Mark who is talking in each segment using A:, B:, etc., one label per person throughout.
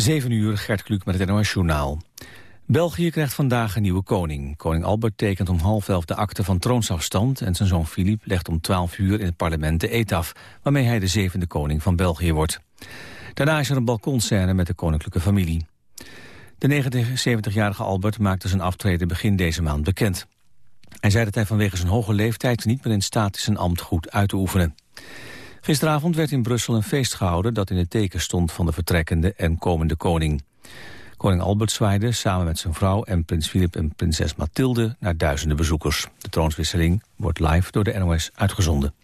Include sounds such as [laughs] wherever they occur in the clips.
A: 7 uur, Gert Kluk met het NOS Journaal. België krijgt vandaag een nieuwe koning. Koning Albert tekent om half elf de akte van troonsafstand... en zijn zoon Filip legt om 12 uur in het parlement de eet af... waarmee hij de zevende koning van België wordt. Daarna is er een balkonscène met de koninklijke familie. De 79-jarige Albert maakte zijn aftreden begin deze maand bekend. Hij zei dat hij vanwege zijn hoge leeftijd niet meer in staat is zijn ambt goed uit te oefenen. Gisteravond werd in Brussel een feest gehouden dat in het teken stond van de vertrekkende en komende koning. Koning Albert zwaaide samen met zijn vrouw en prins Filip en prinses Mathilde naar duizenden bezoekers. De troonswisseling wordt live door de NOS uitgezonden.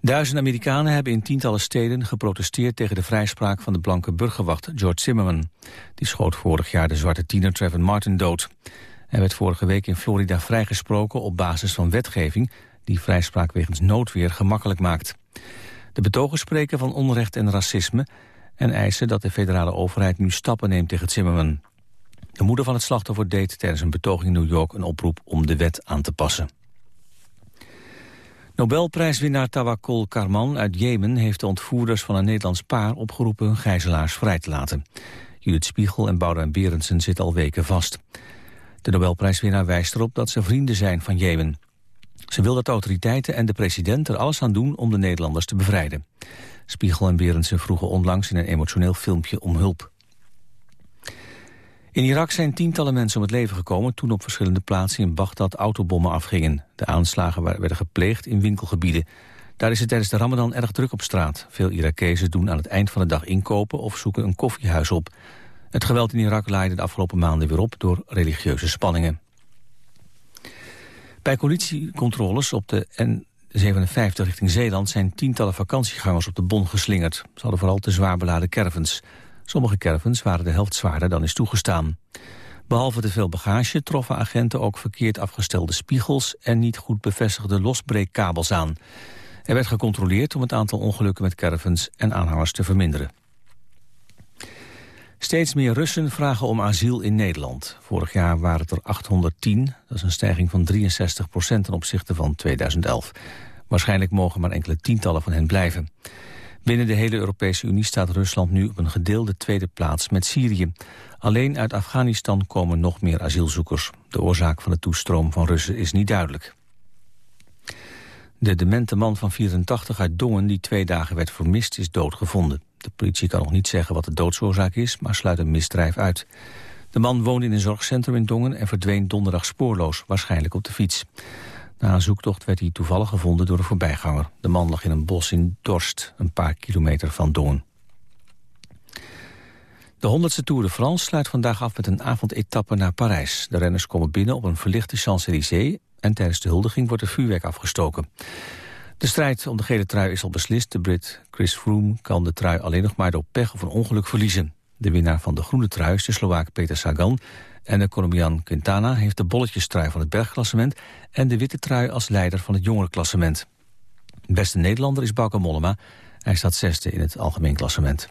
A: Duizenden Amerikanen hebben in tientallen steden geprotesteerd tegen de vrijspraak van de blanke burgerwacht George Zimmerman. Die schoot vorig jaar de zwarte tiener Trevor Martin dood. Hij werd vorige week in Florida vrijgesproken op basis van wetgeving die vrijspraak wegens noodweer gemakkelijk maakt. De betogers spreken van onrecht en racisme en eisen dat de federale overheid nu stappen neemt tegen Zimmerman. De moeder van het slachtoffer deed tijdens een betoging in New York een oproep om de wet aan te passen. Nobelprijswinnaar Tawakkol Karman uit Jemen heeft de ontvoerders van een Nederlands paar opgeroepen hun gijzelaars vrij te laten. Judith Spiegel en Boudewijn Berendsen zitten al weken vast. De Nobelprijswinnaar wijst erop dat ze vrienden zijn van Jemen. Ze wil dat de autoriteiten en de president er alles aan doen om de Nederlanders te bevrijden. Spiegel en Berendsen vroegen onlangs in een emotioneel filmpje om hulp. In Irak zijn tientallen mensen om het leven gekomen... toen op verschillende plaatsen in Bagdad autobommen afgingen. De aanslagen werden gepleegd in winkelgebieden. Daar is het tijdens de ramadan erg druk op straat. Veel Irakezen doen aan het eind van de dag inkopen... of zoeken een koffiehuis op. Het geweld in Irak leidde de afgelopen maanden weer op... door religieuze spanningen. Bij politiecontroles op de N57 richting Zeeland... zijn tientallen vakantiegangers op de bon geslingerd. Ze hadden vooral te zwaar beladen caravans. Sommige caravans waren de helft zwaarder dan is toegestaan. Behalve te veel bagage troffen agenten ook verkeerd afgestelde spiegels... en niet goed bevestigde losbreekkabels aan. Er werd gecontroleerd om het aantal ongelukken met caravans en aanhangers te verminderen. Steeds meer Russen vragen om asiel in Nederland. Vorig jaar waren het er 810, dat is een stijging van 63 procent ten opzichte van 2011. Waarschijnlijk mogen maar enkele tientallen van hen blijven. Binnen de hele Europese Unie staat Rusland nu op een gedeelde tweede plaats met Syrië. Alleen uit Afghanistan komen nog meer asielzoekers. De oorzaak van de toestroom van Russen is niet duidelijk. De demente man van 84 uit Dongen die twee dagen werd vermist is doodgevonden. De politie kan nog niet zeggen wat de doodsoorzaak is, maar sluit een misdrijf uit. De man woonde in een zorgcentrum in Dongen en verdween donderdag spoorloos, waarschijnlijk op de fiets. Na een zoektocht werd hij toevallig gevonden door een voorbijganger. De man lag in een bos in Dorst, een paar kilometer van Dongen. De 100ste Tour de France sluit vandaag af met een avondetappe naar Parijs. De renners komen binnen op een verlichte Champs-Élysées... en tijdens de huldiging wordt er vuurwerk afgestoken. De strijd om de gele trui is al beslist. De Brit Chris Froome kan de trui alleen nog maar door pech of een ongeluk verliezen. De winnaar van de groene trui is de Slovaak Peter Sagan... en de Colombiaan Quintana heeft de bolletjestrui van het bergklassement... en de witte trui als leider van het jongerenklassement. De beste Nederlander is Bauke Mollema. Hij staat zesde in het algemeen klassement.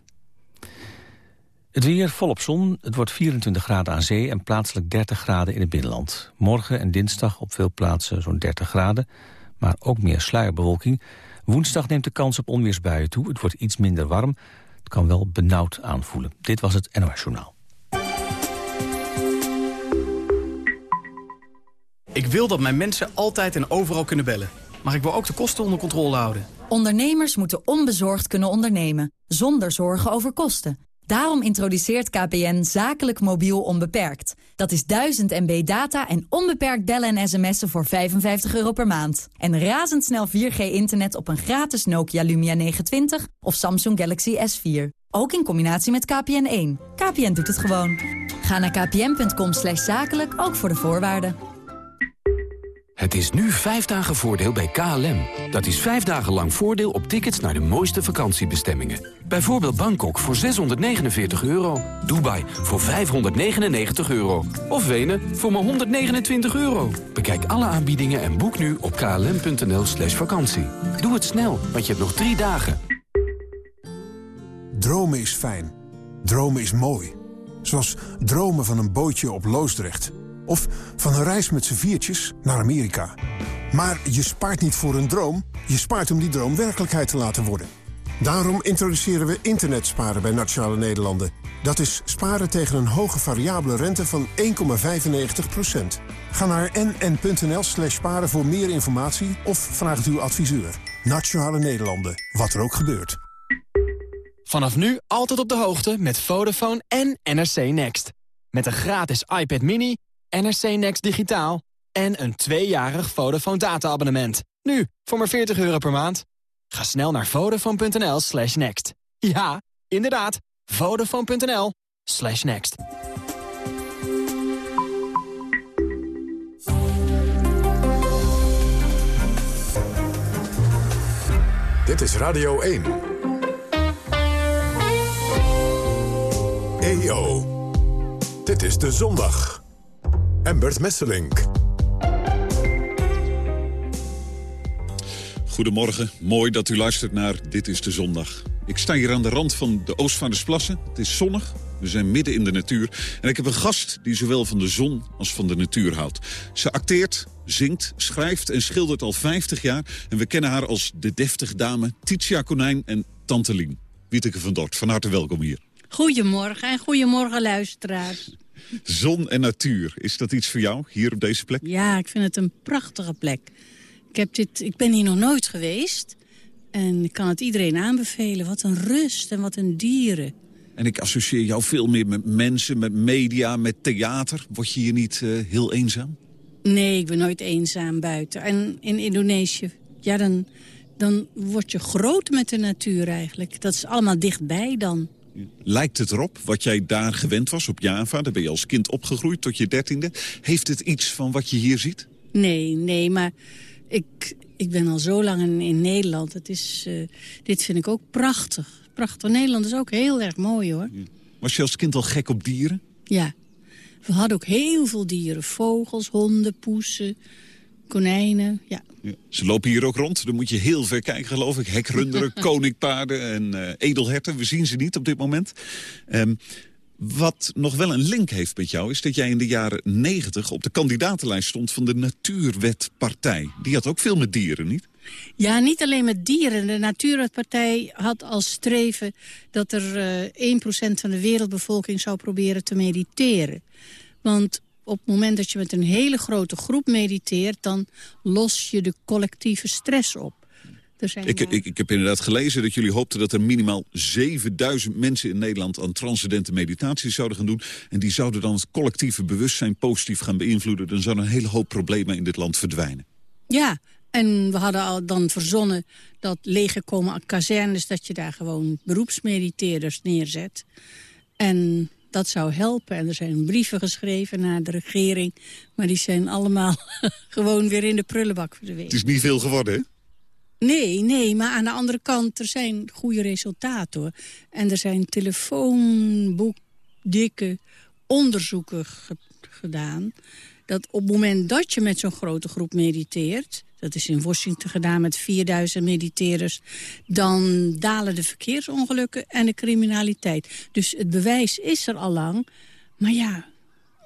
A: Het weer volop zon. Het wordt 24 graden aan zee en plaatselijk 30 graden in het binnenland. Morgen en dinsdag op veel plaatsen zo'n 30 graden maar ook meer sluierbewolking. Woensdag neemt de kans op onweersbuien toe. Het wordt iets minder warm. Het kan wel benauwd aanvoelen. Dit was het NOS Journaal.
B: Ik wil dat mijn mensen altijd en overal kunnen bellen. Maar ik wil ook de kosten onder controle houden.
C: Ondernemers moeten onbezorgd kunnen ondernemen. Zonder zorgen over kosten. Daarom introduceert KPN zakelijk mobiel onbeperkt. Dat is 1000 MB data en onbeperkt bellen en sms'en voor 55 euro per maand. En razendsnel 4G-internet op een gratis Nokia Lumia 920 of Samsung Galaxy S4. Ook in combinatie met KPN1. KPN doet het gewoon. Ga naar kpn.com zakelijk, ook voor de voorwaarden.
D: Het is nu vijf dagen voordeel bij KLM. Dat is vijf dagen lang voordeel op tickets naar de mooiste vakantiebestemmingen. Bijvoorbeeld Bangkok voor 649 euro. Dubai voor 599 euro. Of Wenen voor maar 129 euro. Bekijk alle aanbiedingen en boek nu op klm.nl slash vakantie. Doe het snel, want je hebt nog drie dagen.
E: Dromen is fijn. Dromen is mooi. Zoals dromen van een bootje op Loosdrecht... Of van een reis met z'n viertjes naar Amerika. Maar je spaart niet voor een droom, je spaart om die droom werkelijkheid te laten worden. Daarom introduceren we internetsparen bij Nationale Nederlanden. Dat is sparen tegen een hoge variabele rente van 1,95%. Ga naar nn.nl slash sparen voor meer informatie of vraag het uw adviseur. Nationale Nederlanden, wat er ook gebeurt.
F: Vanaf nu altijd op de hoogte met Vodafone en NRC Next. Met een gratis iPad mini, NRC Next digitaal en een tweejarig Vodafone data-abonnement. Nu, voor maar 40 euro per maand. Ga snel naar vodafone.nl slash next. Ja, inderdaad, vodafone.nl slash next.
G: Dit is Radio 1. EO. Dit is De Zondag. Embert Messelink.
H: Goedemorgen, mooi dat u luistert naar Dit is de Zondag. Ik sta hier aan de rand van de Oostvaardersplassen. Het is zonnig, we zijn midden in de natuur. En ik heb een gast die zowel van de zon als van de natuur houdt. Ze acteert, zingt, schrijft en schildert al 50 jaar. En we kennen haar als de deftige dame Titia Konijn en Tante Lien. Wieteke van Dort, van harte welkom hier.
I: Goedemorgen en goedemorgen luisteraars.
H: Zon en natuur, is dat iets voor jou hier op deze plek?
I: Ja, ik vind het een prachtige plek. Ik, heb dit, ik ben hier nog nooit geweest. En ik kan het iedereen aanbevelen. Wat een rust en wat een dieren.
H: En ik associeer jou veel meer met mensen, met media, met theater. Word je hier niet uh, heel eenzaam?
I: Nee, ik ben nooit eenzaam buiten. En in Indonesië, ja, dan, dan word je groot met de natuur eigenlijk. Dat is allemaal dichtbij dan.
H: Lijkt het erop, wat jij daar gewend was op Java... daar ben je als kind opgegroeid tot je dertiende... heeft het iets van wat je hier ziet?
I: Nee, nee, maar ik, ik ben al zo lang in, in Nederland. Het is, uh, dit vind ik ook prachtig. Prachtig. Nederland is ook heel erg mooi, hoor. Ja.
H: Was je als kind al gek op dieren?
I: Ja. We hadden ook heel veel dieren. Vogels, honden, poesen, konijnen, ja. ja.
H: Ze lopen hier ook rond. Dan moet je heel ver kijken, geloof ik. Hekrunderen, [laughs] koninkpaarden en uh, edelherten. We zien ze niet op dit moment. Um, wat nog wel een link heeft met jou... is dat jij in de jaren 90 op de kandidatenlijst stond van de Natuurwetpartij. Die had ook veel met dieren, niet?
I: Ja, niet alleen met dieren. De Natuurwetpartij had als streven dat er uh, 1% van de wereldbevolking zou proberen te mediteren. Want op het moment dat je met een hele grote groep mediteert... dan los je de collectieve stress op.
H: Ik, ik, ik, heb inderdaad gelezen dat jullie hoopten dat er minimaal 7000 mensen in Nederland aan transcendente meditatie zouden gaan doen. En die zouden dan het collectieve bewustzijn positief gaan beïnvloeden. Dan zouden een hele hoop problemen in dit land verdwijnen.
I: Ja, en we hadden al dan verzonnen dat leeggekomen kazernes... dat je daar gewoon beroepsmediteerders neerzet. En dat zou helpen. En er zijn brieven geschreven naar de regering. Maar die zijn allemaal [laughs] gewoon weer in de prullenbak verdwenen.
H: Het is niet veel geworden, hè?
I: Nee, nee, maar aan de andere kant, er zijn goede resultaten. Hoor. En er zijn telefoonboekdikke onderzoeken gedaan... dat op het moment dat je met zo'n grote groep mediteert... dat is in Washington gedaan met 4000 mediteerders... dan dalen de verkeersongelukken en de criminaliteit. Dus het bewijs is er al lang. Maar ja,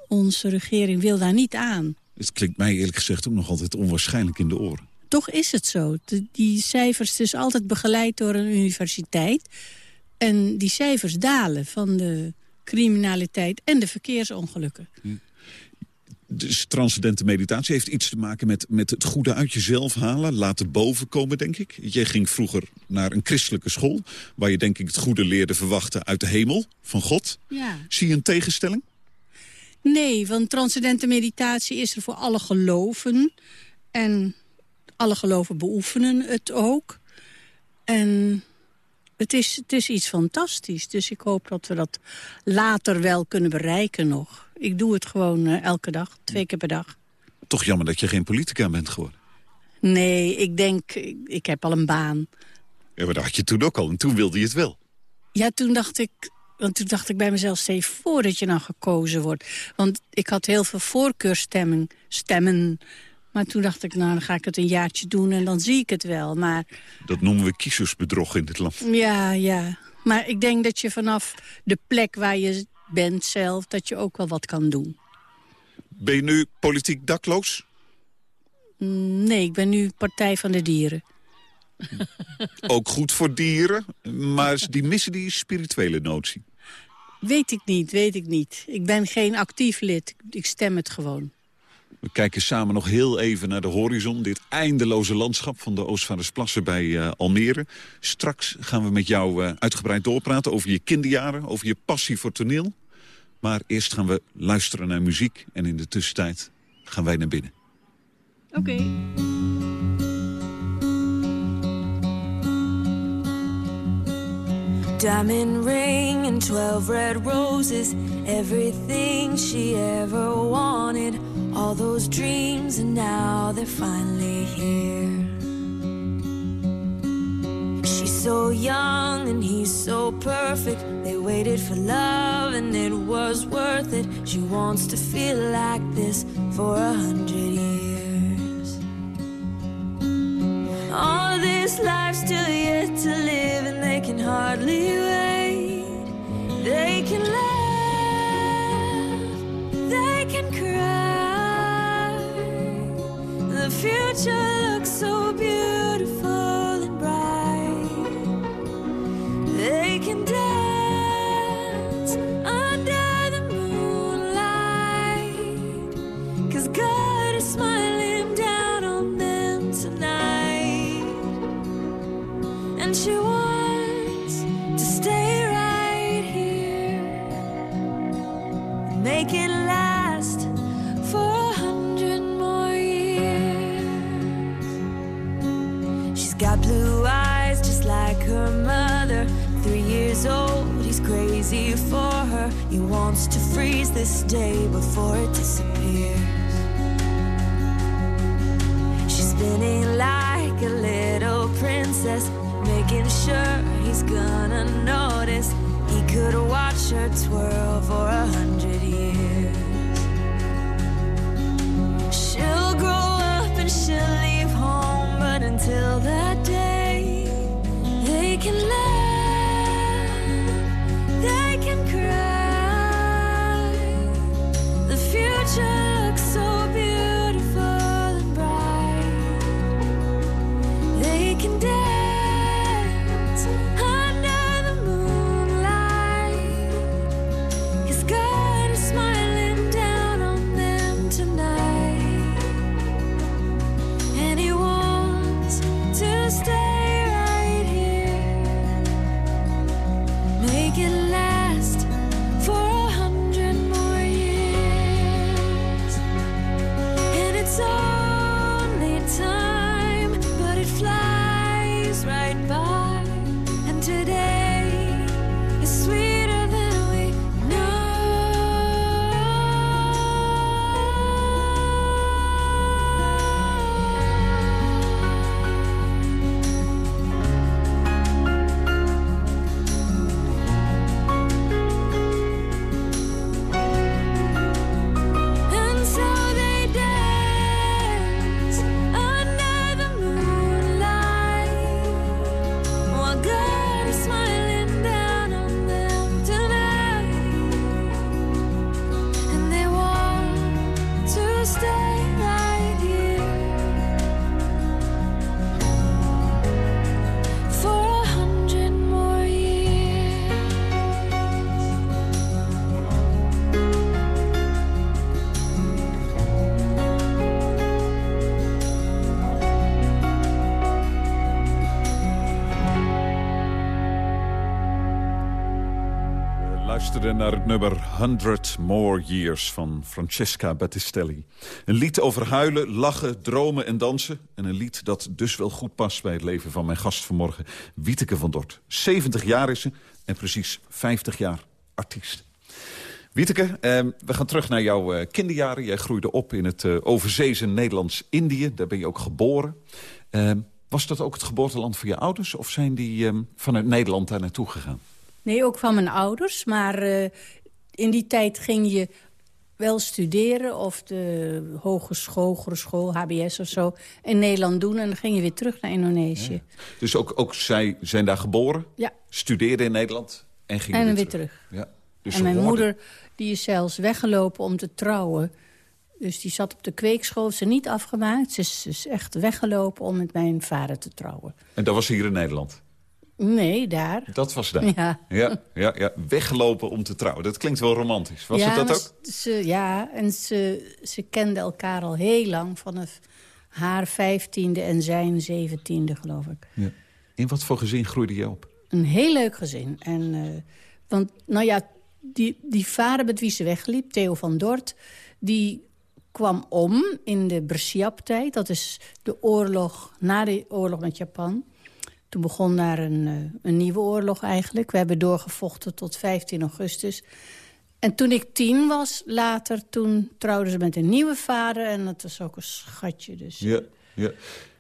I: onze regering wil daar niet aan.
H: Het klinkt mij eerlijk gezegd ook nog altijd onwaarschijnlijk in de oren
I: toch is het zo. die cijfers, het is altijd begeleid door een universiteit. En die cijfers dalen van de criminaliteit en de verkeersongelukken.
H: Dus transcendente meditatie heeft iets te maken met, met het goede uit jezelf halen. Laten bovenkomen, denk ik. Je ging vroeger naar een christelijke school... waar je denk ik het goede leerde verwachten uit de hemel, van God.
I: Ja.
H: Zie je een tegenstelling?
I: Nee, want transcendente meditatie is er voor alle geloven. En alle geloven beoefenen het ook. En het is, het is iets fantastisch. Dus ik hoop dat we dat later wel kunnen bereiken nog. Ik doe het gewoon uh, elke dag, twee keer per dag.
H: Toch jammer dat je geen politica bent geworden.
I: Nee, ik denk, ik, ik heb al een baan.
H: Ja, maar dat had je toen ook al en toen wilde je het wel.
I: Ja, toen dacht ik, want toen dacht ik bij mezelf, stel voordat je nou gekozen wordt. Want ik had heel veel voorkeurstemmen stemmen maar toen dacht ik, nou, dan ga ik het een jaartje doen en dan zie ik het wel. Maar...
H: Dat noemen we kiezersbedrog in dit land.
I: Ja, ja. Maar ik denk dat je vanaf de plek waar je bent zelf... dat je ook wel wat kan doen.
H: Ben je nu politiek dakloos?
I: Nee, ik ben nu Partij van de Dieren. [laughs]
H: Ook goed voor dieren, maar die missen die spirituele notie.
I: Weet ik niet, weet ik niet. Ik ben geen actief lid. Ik stem het gewoon.
H: We kijken samen nog heel even naar de horizon. Dit eindeloze landschap van de Oostvaardersplassen bij uh, Almere. Straks gaan we met jou uh, uitgebreid doorpraten over je kinderjaren... over je passie voor toneel. Maar eerst gaan we luisteren naar muziek. En in de tussentijd gaan wij naar binnen.
I: Oké.
J: Diamond ring and 12 red roses. Everything she ever wanted. All those dreams, and now they're finally here. She's so young and he's so perfect. They waited for love and it was worth it. She wants to feel like this for a hundred years. All this life still yet to live, and they can hardly wait. They can laugh, they can cry. The future looks so beautiful
H: Naar het nummer 100 More Years van Francesca Battistelli. Een lied over huilen, lachen, dromen en dansen. En een lied dat dus wel goed past bij het leven van mijn gast vanmorgen, Wieteke van Dort. 70 jaar is ze en precies 50 jaar artiest. Wieteke, eh, we gaan terug naar jouw eh, kinderjaren. Jij groeide op in het eh, overzeese Nederlands-Indië. Daar ben je ook geboren. Eh, was dat ook het geboorteland voor je ouders? Of zijn die eh, vanuit Nederland daar naartoe gegaan?
I: Nee, ook van mijn ouders. Maar eh, in die tijd ging je wel studeren of de hogeschool, hogere school, HBS of zo... in Nederland doen en dan ging je weer terug naar Indonesië.
H: Dus ook, ook zij zijn daar geboren,
I: Ja,
H: studeerden in Nederland en gingen
I: en
H: weer
I: weer terug.
H: Ja. Dus
I: en
H: ze
I: mijn
H: hoorden-
I: moeder die is zelfs weggelopen om te trouwen... Dus die zat op de kweekschool, ze niet afgemaakt. Ze is, is echt weggelopen om met mijn vader te trouwen.
H: En dat was hier in Nederland?
I: Nee, daar.
H: Dat was daar?
I: Ja. [laughs]
H: Ja, ja, ja. Weggelopen om te trouwen. Dat klinkt wel romantisch. Was het dat ook?
I: Ze, ja, en ze, ze kenden elkaar al heel lang. Vanaf haar vijftiende en zijn zeventiende, geloof ik.
H: Ja. In wat voor gezin groeide je op?
I: Een heel leuk gezin. En, eh, want, nou ja, die, die vader met wie ze wegliep, Theo van Dort... die kwam om in de Bersiap-tijd. Dat is de oorlog na de oorlog met Japan. Toen begon daar een, eh, een nieuwe oorlog eigenlijk. We hebben doorgevochten tot 15 augustus. En toen ik tien was, later, toen trouwden ze met een nieuwe vader. En dat was ook een schatje. Dus.
H: Ja, ja.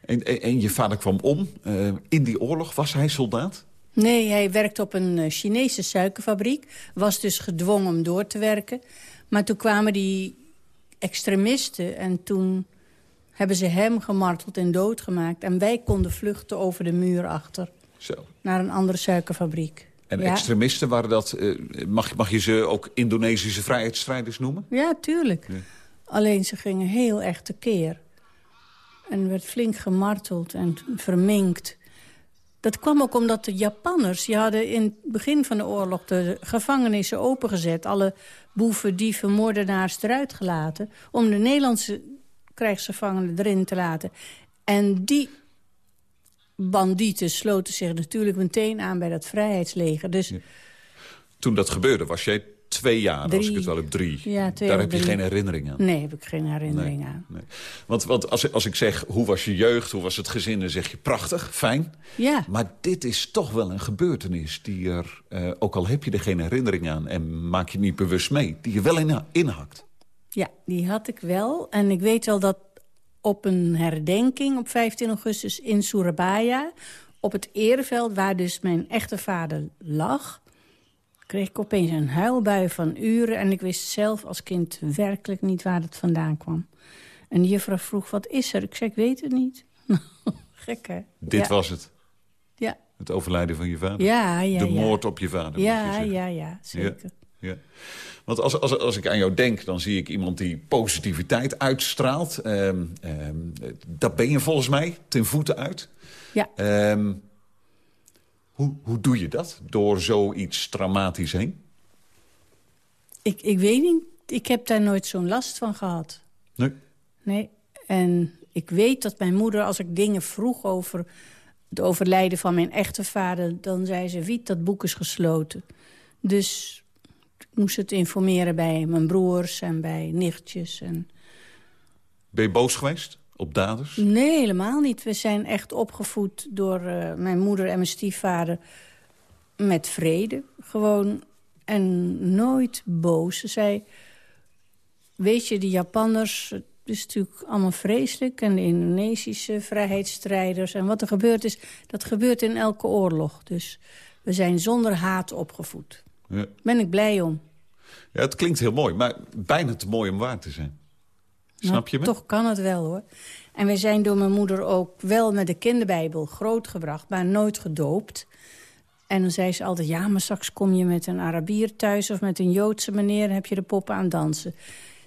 H: En, en, en je vader kwam om. Eh, in die oorlog was hij soldaat?
I: Nee, hij werkte op een eh, Chinese suikerfabriek. Was dus gedwongen om door te werken. Maar toen kwamen die extremisten en toen hebben ze hem gemarteld en doodgemaakt. En wij konden vluchten over de muur achter.
H: Zo.
I: Naar een andere suikerfabriek.
H: En
I: Ja.
H: extremisten waren dat... eh, mag, mag je ze ook Indonesische vrijheidsstrijders noemen?
I: Ja, tuurlijk.
H: Ja.
I: Alleen ze gingen heel erg tekeer. En werd flink gemarteld en verminkt. Dat kwam ook omdat de Japanners... die hadden in het begin van de oorlog de gevangenissen opengezet. Alle boeven, dieven, moordenaars eruit gelaten. Om de Nederlandse krijgsgevangenen erin te laten. En die bandieten sloten zich natuurlijk meteen aan bij dat vrijheidsleger. Dus
H: Toen dat gebeurde was jij twee jaar, als
I: Drie.
H: ik het wel heb, drie.
I: Ja, twee
H: Daar heb je geen herinnering aan.
I: nee, heb ik geen herinnering
H: Nee,
I: aan.
H: nee. Want, want als, als ik zeg, hoe was je jeugd, hoe was het gezin... dan zeg je prachtig, fijn.
I: Ja.
H: Maar dit is toch wel een gebeurtenis die er... eh, ook al heb je er geen herinnering aan en maak je niet bewust mee... die je wel in, inhakt.
I: Ja, die had ik wel. En ik weet wel dat op een herdenking op 15 augustus in Surabaya... op het ereveld waar dus mijn echte vader lag... kreeg ik opeens een huilbui van uren... en ik wist zelf als kind werkelijk niet waar het vandaan kwam. En de juffrouw vroeg, wat is er? Ik zei, ik weet het niet. [laughs] Gek, hè?
H: Dit
I: ja.
H: was het.
I: Ja,
H: Het overlijden van je vader.
I: ja, ja.
H: de
I: ja.
H: moord op je vader.
I: Ja, ja, ja, zeker.
H: Ja. Want als, als, als ik aan jou denk, dan zie ik iemand die positiviteit uitstraalt. Ehm, ehm, dat ben je volgens mij, ten voeten uit.
I: Ja.
H: Ehm, hoe, hoe doe je dat? Door zoiets traumatisch heen?
I: Ik, ik weet niet, ik heb daar nooit zo'n last van gehad.
H: Nee.
I: Nee, en ik weet dat mijn moeder, als ik dingen vroeg over het overlijden van mijn echte vader... dan zei ze, Wiet, dat boek is gesloten. Dus moest het informeren bij mijn broers en bij nichtjes. En...
H: Ben je boos geweest op daders?
I: Nee, helemaal niet. We zijn echt opgevoed door eh, mijn moeder en mijn stiefvader met vrede. Gewoon en nooit boos. Ze zei, weet je, die Japanners, het is natuurlijk allemaal vreselijk. En de Indonesische vrijheidsstrijders. En wat er gebeurd is, dat gebeurt in elke oorlog. Dus we zijn zonder haat opgevoed.
H: Ja.
I: Ben ik blij om.
H: ja, het klinkt heel mooi, maar bijna te mooi om waar te zijn. Snap
I: Nou,
H: je me?
I: Toch kan het wel, hoor. En wij zijn door mijn moeder ook wel met de kinderbijbel grootgebracht... maar nooit gedoopt. En dan zei ze altijd... ja, maar straks kom je met een Arabier thuis... of met een Joodse meneer en heb je de poppen aan dansen.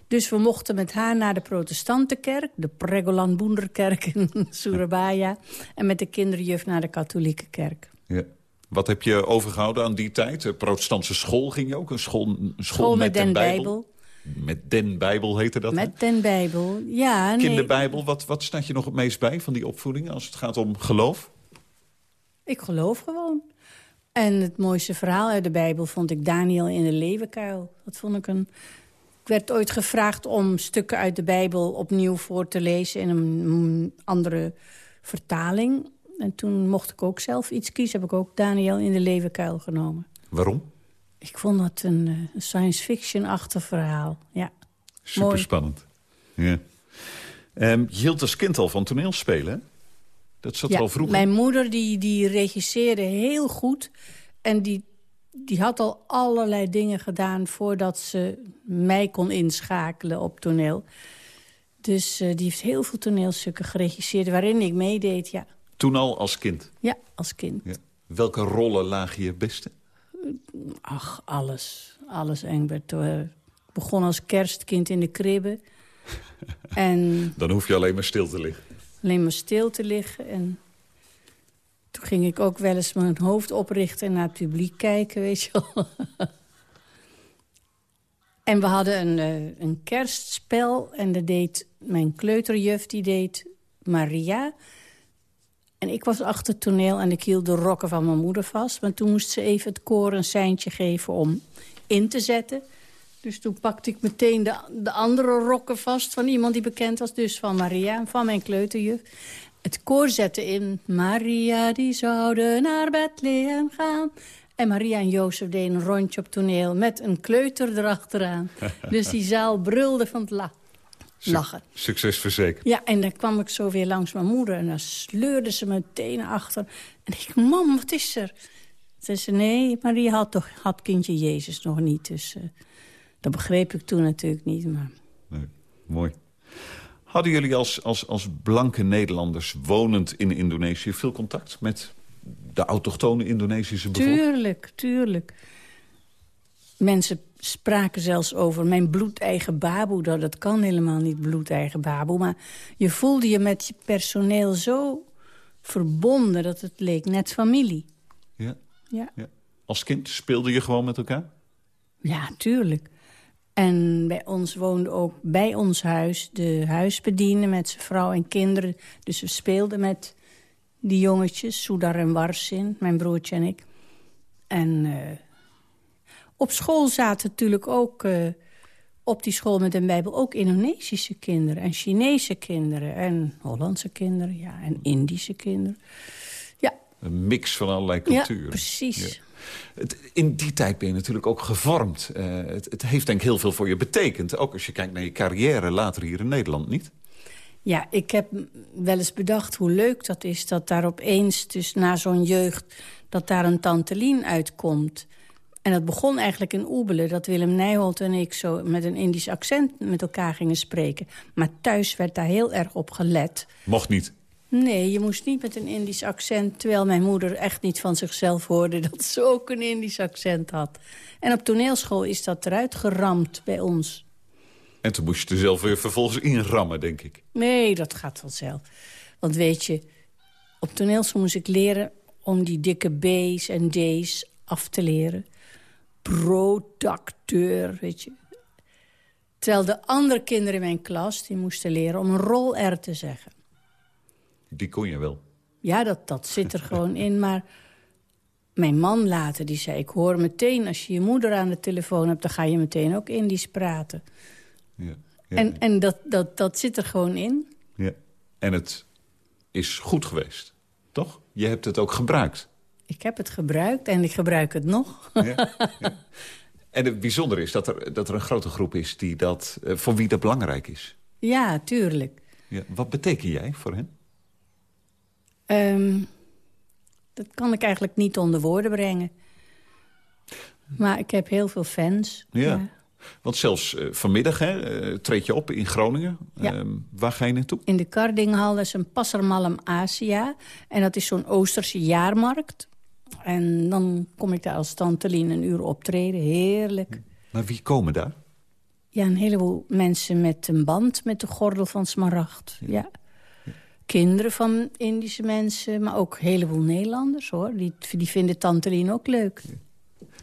I: Dus we mochten met haar naar de protestantenkerk... de Pregolan Boenderkerk in [laughs] Surabaya... en met de kinderjuf naar de katholieke kerk.
H: Ja. Wat heb je overgehouden aan die tijd? De protestantse school ging je ook? Een school, een school,
I: School met den Bijbel.
H: Met den Bijbel heette dat?
I: Met den Bijbel, ja. Nee,
H: Kinderbijbel, wat, wat staat je nog het meest bij van die opvoeding... als het gaat om geloof?
I: Ik geloof gewoon. En het mooiste verhaal uit de Bijbel vond ik Daniel in de leeuwenkuil. Dat vond ik een... Ik werd ooit gevraagd om stukken uit de Bijbel opnieuw voor te lezen... in een andere vertaling. En toen mocht ik ook zelf iets kiezen. Heb ik ook Daniel in de leeuwenkuil genomen.
H: Waarom?
I: Ik vond dat een eh, science fiction-achtig verhaal. Ja.
H: Super spannend. Ja. Ehm, je hield als kind al van toneelspelen, hè? Dat zat er al vroeger.
I: Mijn moeder die, die regisseerde heel goed. En die, die had al allerlei dingen gedaan... voordat ze mij kon inschakelen op toneel. Dus eh, die heeft heel veel toneelstukken geregisseerd... waarin ik meedeed, ja.
H: Toen al als kind.
I: Ja, als kind.
H: Ja. Welke rollen lagen je beste?
I: Ach, alles. Alles, Engbert. Ik begon als kerstkind in de kribbe. [laughs] en
H: Dan hoef je alleen maar stil te liggen.
I: alleen maar stil te liggen. En toen ging ik ook wel eens mijn hoofd oprichten en naar het publiek kijken, weet je wel. [laughs] en we hadden een, eh, een kerstspel en dat deed mijn kleuterjuf, die deed Maria. En ik was achter het toneel en ik hield de rokken van mijn moeder vast. Maar toen moest ze even het koor een seintje geven om in te zetten. Dus toen pakte ik meteen de, de andere rokken vast van iemand die bekend was. Dus van Maria en van mijn kleuterjuf. Het koor zette in. Maria die zouden naar Bethlehem gaan. En Maria en Jozef deden een rondje op toneel met een kleuter erachteraan. [laughs] dus die zaal brulde van het la lachen.
H: Succes verzekerd.
I: Ja, en dan kwam ik zo weer langs mijn moeder en dan sleurde ze mijn tenen achter. En ik, mam, wat is er? Ze zei, nee, Maria had toch had kindje Jezus nog niet. Dus uh, dat begreep ik toen natuurlijk niet. Maar...
H: Nee, mooi. Hadden jullie als, als, als blanke Nederlanders wonend in Indonesië... veel contact met de autochtone Indonesische bevolking?
I: Tuurlijk, tuurlijk. Mensen spraken zelfs over mijn bloedeigen baboe. Dat, dat kan helemaal niet, bloedeigen baboe. Maar je voelde je met je personeel zo verbonden... dat het leek net familie.
H: Ja.
I: Ja.
H: ja. Als kind speelde je gewoon met elkaar?
I: Ja, tuurlijk. En bij ons woonde ook bij ons huis de huisbediende met zijn vrouw en kinderen. Dus we speelden met die jongetjes, Soedar en Warsin, mijn broertje en ik. En uh, op school zaten natuurlijk ook... Uh, op die school met een bijbel ook Indonesische kinderen... en Chinese kinderen en Hollandse kinderen, ja, en Indische kinderen. Ja.
H: Een mix van allerlei culturen.
I: Ja, precies.
H: Ja. Het, in die tijd ben je natuurlijk ook gevormd. Uh, het, het, heeft denk ik heel veel voor je betekend. Ook als je kijkt naar je carrière later hier in Nederland, niet?
I: Ja, ik heb wel eens bedacht hoe leuk dat is... dat daar opeens, dus na zo'n jeugd, dat daar een tante Lien uitkomt. En dat begon eigenlijk in Oebelen... dat Willem Nijholt en ik zo met een Indisch accent met elkaar gingen spreken. Maar thuis werd daar heel erg op gelet.
H: Mocht niet?
I: Nee, je moest niet met een Indisch accent... terwijl mijn moeder echt niet van zichzelf hoorde... [laughs] dat ze ook een Indisch accent had. En op toneelschool is dat eruit geramd bij ons.
H: En toen moest je er zelf weer vervolgens inrammen, denk ik.
I: Nee, dat gaat vanzelf. Want weet je, op toneelschool moest ik leren... om die dikke B's en D's af te leren. Producteur, weet je. Terwijl de andere kinderen in mijn klas... die moesten leren om een rol R te zeggen.
H: Die kon je wel.
I: Ja, dat, dat zit er gewoon in. Maar mijn man later, die zei... ik hoor meteen, als je je moeder aan de telefoon hebt... dan ga je meteen ook Indisch praten.
H: Ja, ja,
I: en
H: ja.
I: en dat, dat, dat zit er gewoon in.
H: Ja. En het is goed geweest, toch? Je hebt het ook gebruikt.
I: Ik heb het gebruikt en ik gebruik het nog.
H: Ja, ja. En het bijzondere is dat er, dat er een grote groep is die dat, uh, voor wie dat belangrijk is.
I: Ja, tuurlijk.
H: Ja, wat beteken jij voor hen?
I: Um, dat kan ik eigenlijk niet onder woorden brengen. Maar ik heb heel veel fans.
H: Ja. ja. Want zelfs uh, vanmiddag hè, uh, treed je op in Groningen.
I: Ja.
H: Uh, waar ga je naartoe?
I: In de Kardinghal is een Passermalm Asia. En dat is zo'n Oosterse jaarmarkt. En dan kom ik daar als tantelien een uur optreden. Heerlijk.
H: Maar wie komen daar?
I: Ja, een heleboel mensen met een band met de gordel van Smaragd. Ja. Kinderen van Indische mensen, maar ook een heleboel Nederlanders, hoor. Die, die vinden tantelien ook leuk.
H: Ja.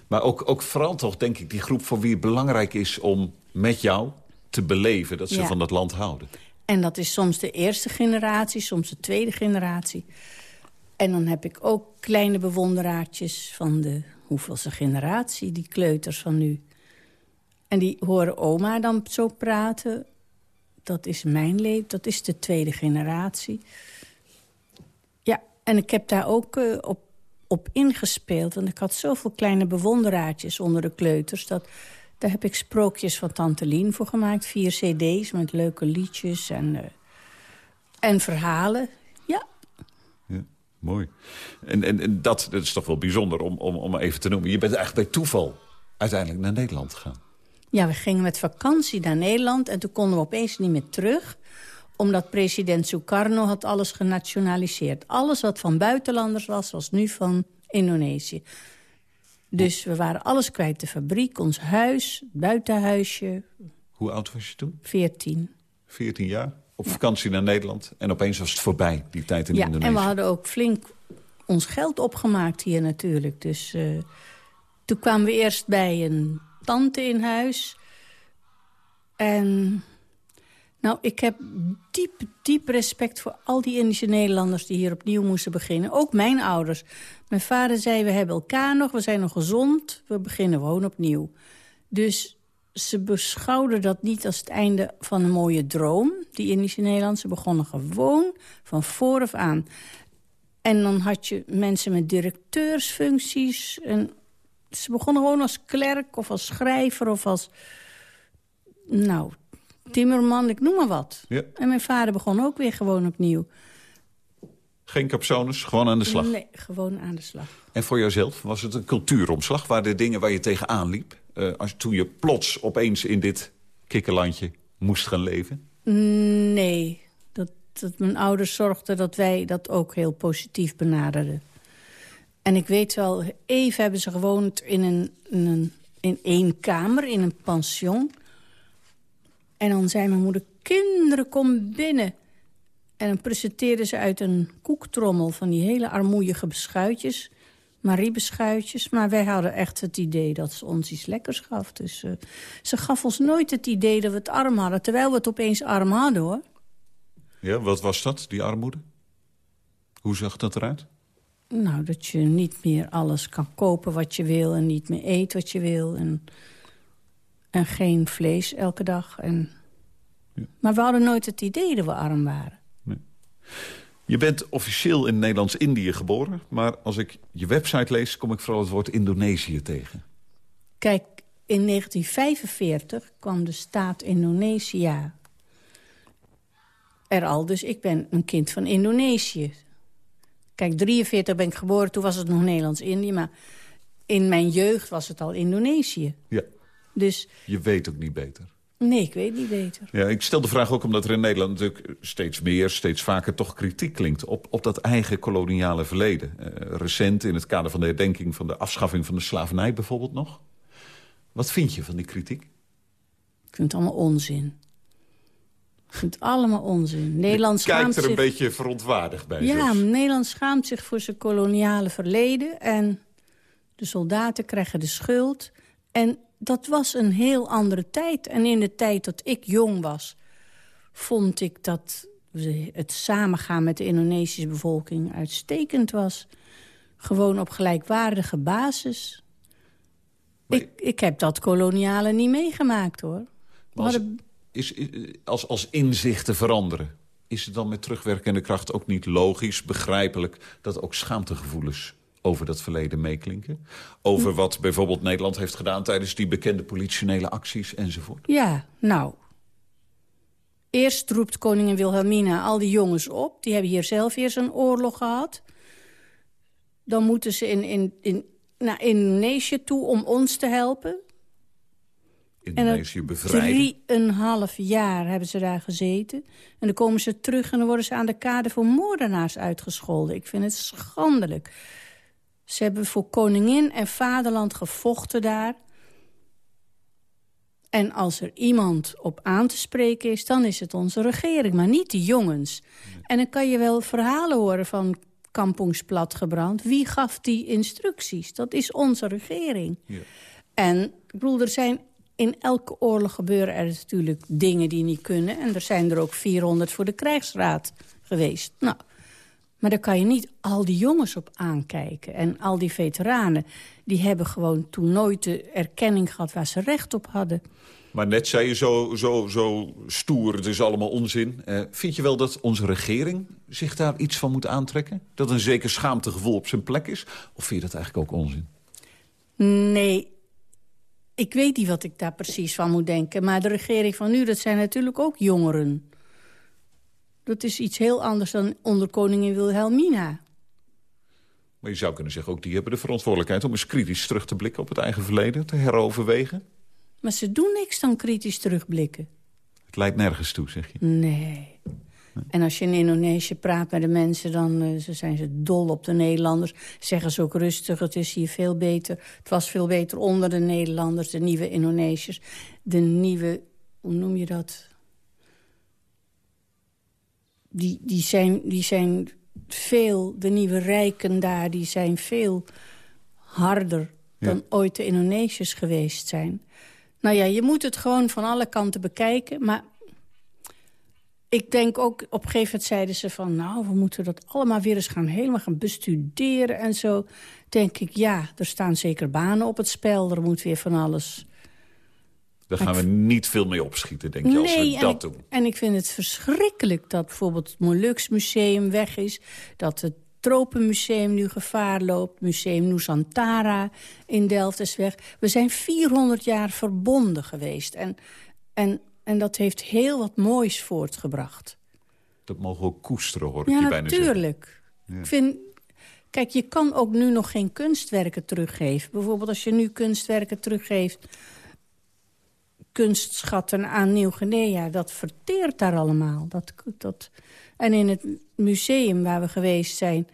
H: Maar ook, ook vooral toch, denk ik, die groep voor wie het belangrijk is... om met jou te beleven dat ze
I: Ja.
H: van dat land houden.
I: En dat is soms de eerste generatie, soms de tweede generatie. En dan heb ik ook kleine bewonderaartjes van de hoeveelste generatie, die kleuters van nu. En die horen oma dan zo praten. Dat is mijn leven, dat is de tweede generatie. Ja, en ik heb daar ook eh, op, op ingespeeld. Want ik had zoveel kleine bewonderaartjes onder de kleuters... dat daar heb ik sprookjes van Tante Lien voor gemaakt. Vier cd's met leuke liedjes en, eh, en verhalen.
H: Mooi. En, en, en dat, dat is toch wel bijzonder om, om, om even te noemen. Je bent eigenlijk bij toeval uiteindelijk naar Nederland gegaan.
I: Ja, we gingen met vakantie naar Nederland en toen konden we opeens niet meer terug. Omdat president Sukarno had alles genationaliseerd. Alles wat van buitenlanders was, was nu van Indonesië. Dus we waren alles kwijt. De fabriek, ons huis, het buitenhuisje,
H: Hoe oud was je toen?
I: 14.
H: 14 jaar, op vakantie naar Nederland. En opeens was het voorbij, die tijd in
I: ja,
H: Indonesië.
I: en we hadden ook flink ons geld opgemaakt hier natuurlijk. Dus uh, toen kwamen we eerst bij een tante in huis. En nou, ik heb diep, diep respect voor al die Indische Nederlanders... die hier opnieuw moesten beginnen. Ook mijn ouders. Mijn vader zei, we hebben elkaar nog, we zijn nog gezond. We beginnen gewoon opnieuw. Dus ze beschouwden dat niet als het einde van een mooie droom. Die Indische Nederlanders ze begonnen gewoon van vooraf aan. En dan had je mensen met directeursfuncties. En ze begonnen gewoon als klerk of als schrijver of als... Nou, timmerman, ik noem maar wat.
H: Ja.
I: En mijn vader begon ook weer gewoon opnieuw.
H: Geen capsones, gewoon aan de slag?
I: Nee, gewoon aan de slag.
H: En voor jouzelf, was het een cultuuromslag? Waren er dingen waar je tegenaan liep? Uh, als, toen je plots opeens in dit kikkerlandje moest gaan leven?
I: Nee, dat, dat mijn ouders zorgden dat wij dat ook heel positief benaderden. En ik weet wel, even hebben ze gewoond in, een, in, een, in één kamer, in een pension. En dan zei mijn moeder, kinderen, kom binnen. En dan presenteerden ze uit een koektrommel van die hele armoeige beschuitjes. Marie-beschuitjes. Maar wij hadden echt het idee dat ze ons iets lekkers gaf. Dus uh, ze gaf ons nooit het idee dat we het arm hadden. Terwijl we het opeens arm hadden, hoor.
H: Ja, wat was dat, die armoede? Hoe zag dat eruit?
I: Nou, dat je niet meer alles kan kopen wat je wil... en niet meer eet wat je wil. En, en geen vlees elke dag. En... Ja. Maar we hadden nooit het idee dat we arm waren.
H: Nee. Je bent officieel in Nederlands-Indië geboren... maar als ik je website lees, kom ik vooral het woord Indonesië tegen.
I: Kijk, in 1945 kwam de staat Indonesië er al. Dus ik ben een kind van Indonesië. Kijk, 43 ben ik geboren, toen was het nog Nederlands-Indië... maar in mijn jeugd was het al Indonesië.
H: Ja.
I: Dus,
H: je weet ook niet beter.
I: Nee, ik weet niet beter.
H: Ja, ik stel de vraag ook omdat er in Nederland natuurlijk steeds meer, steeds vaker toch kritiek klinkt op, op dat eigen koloniale verleden. Uh, recent in het kader van de herdenking van de afschaffing van de slavernij bijvoorbeeld nog. Wat vind je van die kritiek?
I: Ik vind het allemaal onzin. Ik vind het allemaal onzin. Nederland
H: je kijkt er een
I: zich...
H: beetje verontwaardigd bij.
I: Ja. Nederland schaamt zich voor zijn koloniale verleden. En de soldaten krijgen de schuld. En dat was een heel andere tijd. En in de tijd dat ik jong was... vond ik dat het samengaan met de Indonesische bevolking uitstekend was. Gewoon op gelijkwaardige basis. Ik, ik heb dat koloniale niet meegemaakt, hoor.
H: Als, hadden... is, als, als inzichten veranderen... is het dan met terugwerkende kracht ook niet logisch, begrijpelijk... dat ook schaamtegevoelens over dat verleden meeklinken? Over wat bijvoorbeeld Nederland heeft gedaan... tijdens die bekende politionele acties enzovoort?
I: Ja, nou... Eerst roept koningin Wilhelmina al die jongens op. Die hebben hier zelf eerst een oorlog gehad. Dan moeten ze in, in, in, naar Indonesië toe om ons te helpen.
H: Indonesië bevrijden?
I: Drieënhalf jaar hebben ze daar gezeten. En dan komen ze terug en dan worden ze aan de kade voor moordenaars uitgescholden. Ik vind het schandelijk. Ze hebben voor koningin en vaderland gevochten daar. En als er iemand op aan te spreken is, dan is het onze regering. Maar niet die jongens. Nee. En dan kan je wel verhalen horen van kampongsplat gebrand. Wie gaf die instructies? Dat is onze regering.
H: Ja.
I: En ik bedoel, er zijn in elke oorlog gebeuren er natuurlijk dingen die niet kunnen. En er zijn er ook 400 voor de krijgsraad geweest. Nou, maar daar kan je niet al die jongens op aankijken. En al die veteranen, die hebben gewoon toen nooit de erkenning gehad... waar ze recht op hadden.
H: Maar net zei je zo, zo, zo stoer, het is allemaal onzin. Uh, vind je wel dat onze regering zich daar iets van moet aantrekken? Dat een zeker schaamtegevoel op zijn plek is? Of vind je dat eigenlijk ook onzin?
I: Nee, ik weet niet wat ik daar precies van moet denken. Maar de regering van nu, dat zijn natuurlijk ook jongeren. Dat is iets heel anders dan onder koningin Wilhelmina.
H: Maar je zou kunnen zeggen, ook die hebben de verantwoordelijkheid... om eens kritisch terug te blikken op het eigen verleden, te heroverwegen.
I: Maar ze doen niks dan kritisch terugblikken.
H: Het leidt nergens toe, zeg je?
I: Nee. En als je in Indonesië praat met de mensen, dan uh, zijn ze dol op de Nederlanders. Zeggen ze ook rustig, het is hier veel beter. Het was veel beter onder de Nederlanders, de nieuwe Indonesiërs. De nieuwe, hoe noem je dat? Die, die, zijn, die zijn veel, de nieuwe rijken daar, die zijn veel harder dan ooit de Indonesiërs geweest zijn. Nou ja, je moet het gewoon van alle kanten bekijken. Maar ik denk ook, op een gegeven moment zeiden ze van... nou, we moeten dat allemaal weer eens gaan helemaal gaan bestuderen en zo. denk ik, ja, er staan zeker banen op het spel. Er moet weer van alles...
H: Daar gaan we niet veel mee opschieten, denk je, als we dat doen.
I: En ik vind het verschrikkelijk dat bijvoorbeeld het Molux Museum weg is. Dat het Tropenmuseum nu gevaar loopt. Museum Nusantara in Delft is weg. We zijn 400 jaar verbonden geweest. En, en, en dat heeft heel wat moois voortgebracht.
H: Dat mogen we ook koesteren, hoor ik je bijna
I: natuurlijk. Ja. Ik vind, kijk, je kan ook nu nog geen kunstwerken teruggeven. Bijvoorbeeld als je nu kunstwerken teruggeeft kunstschatten aan Nieuw-Guinea. Dat verteert daar allemaal. Dat, dat... En in het museum waar we geweest zijn...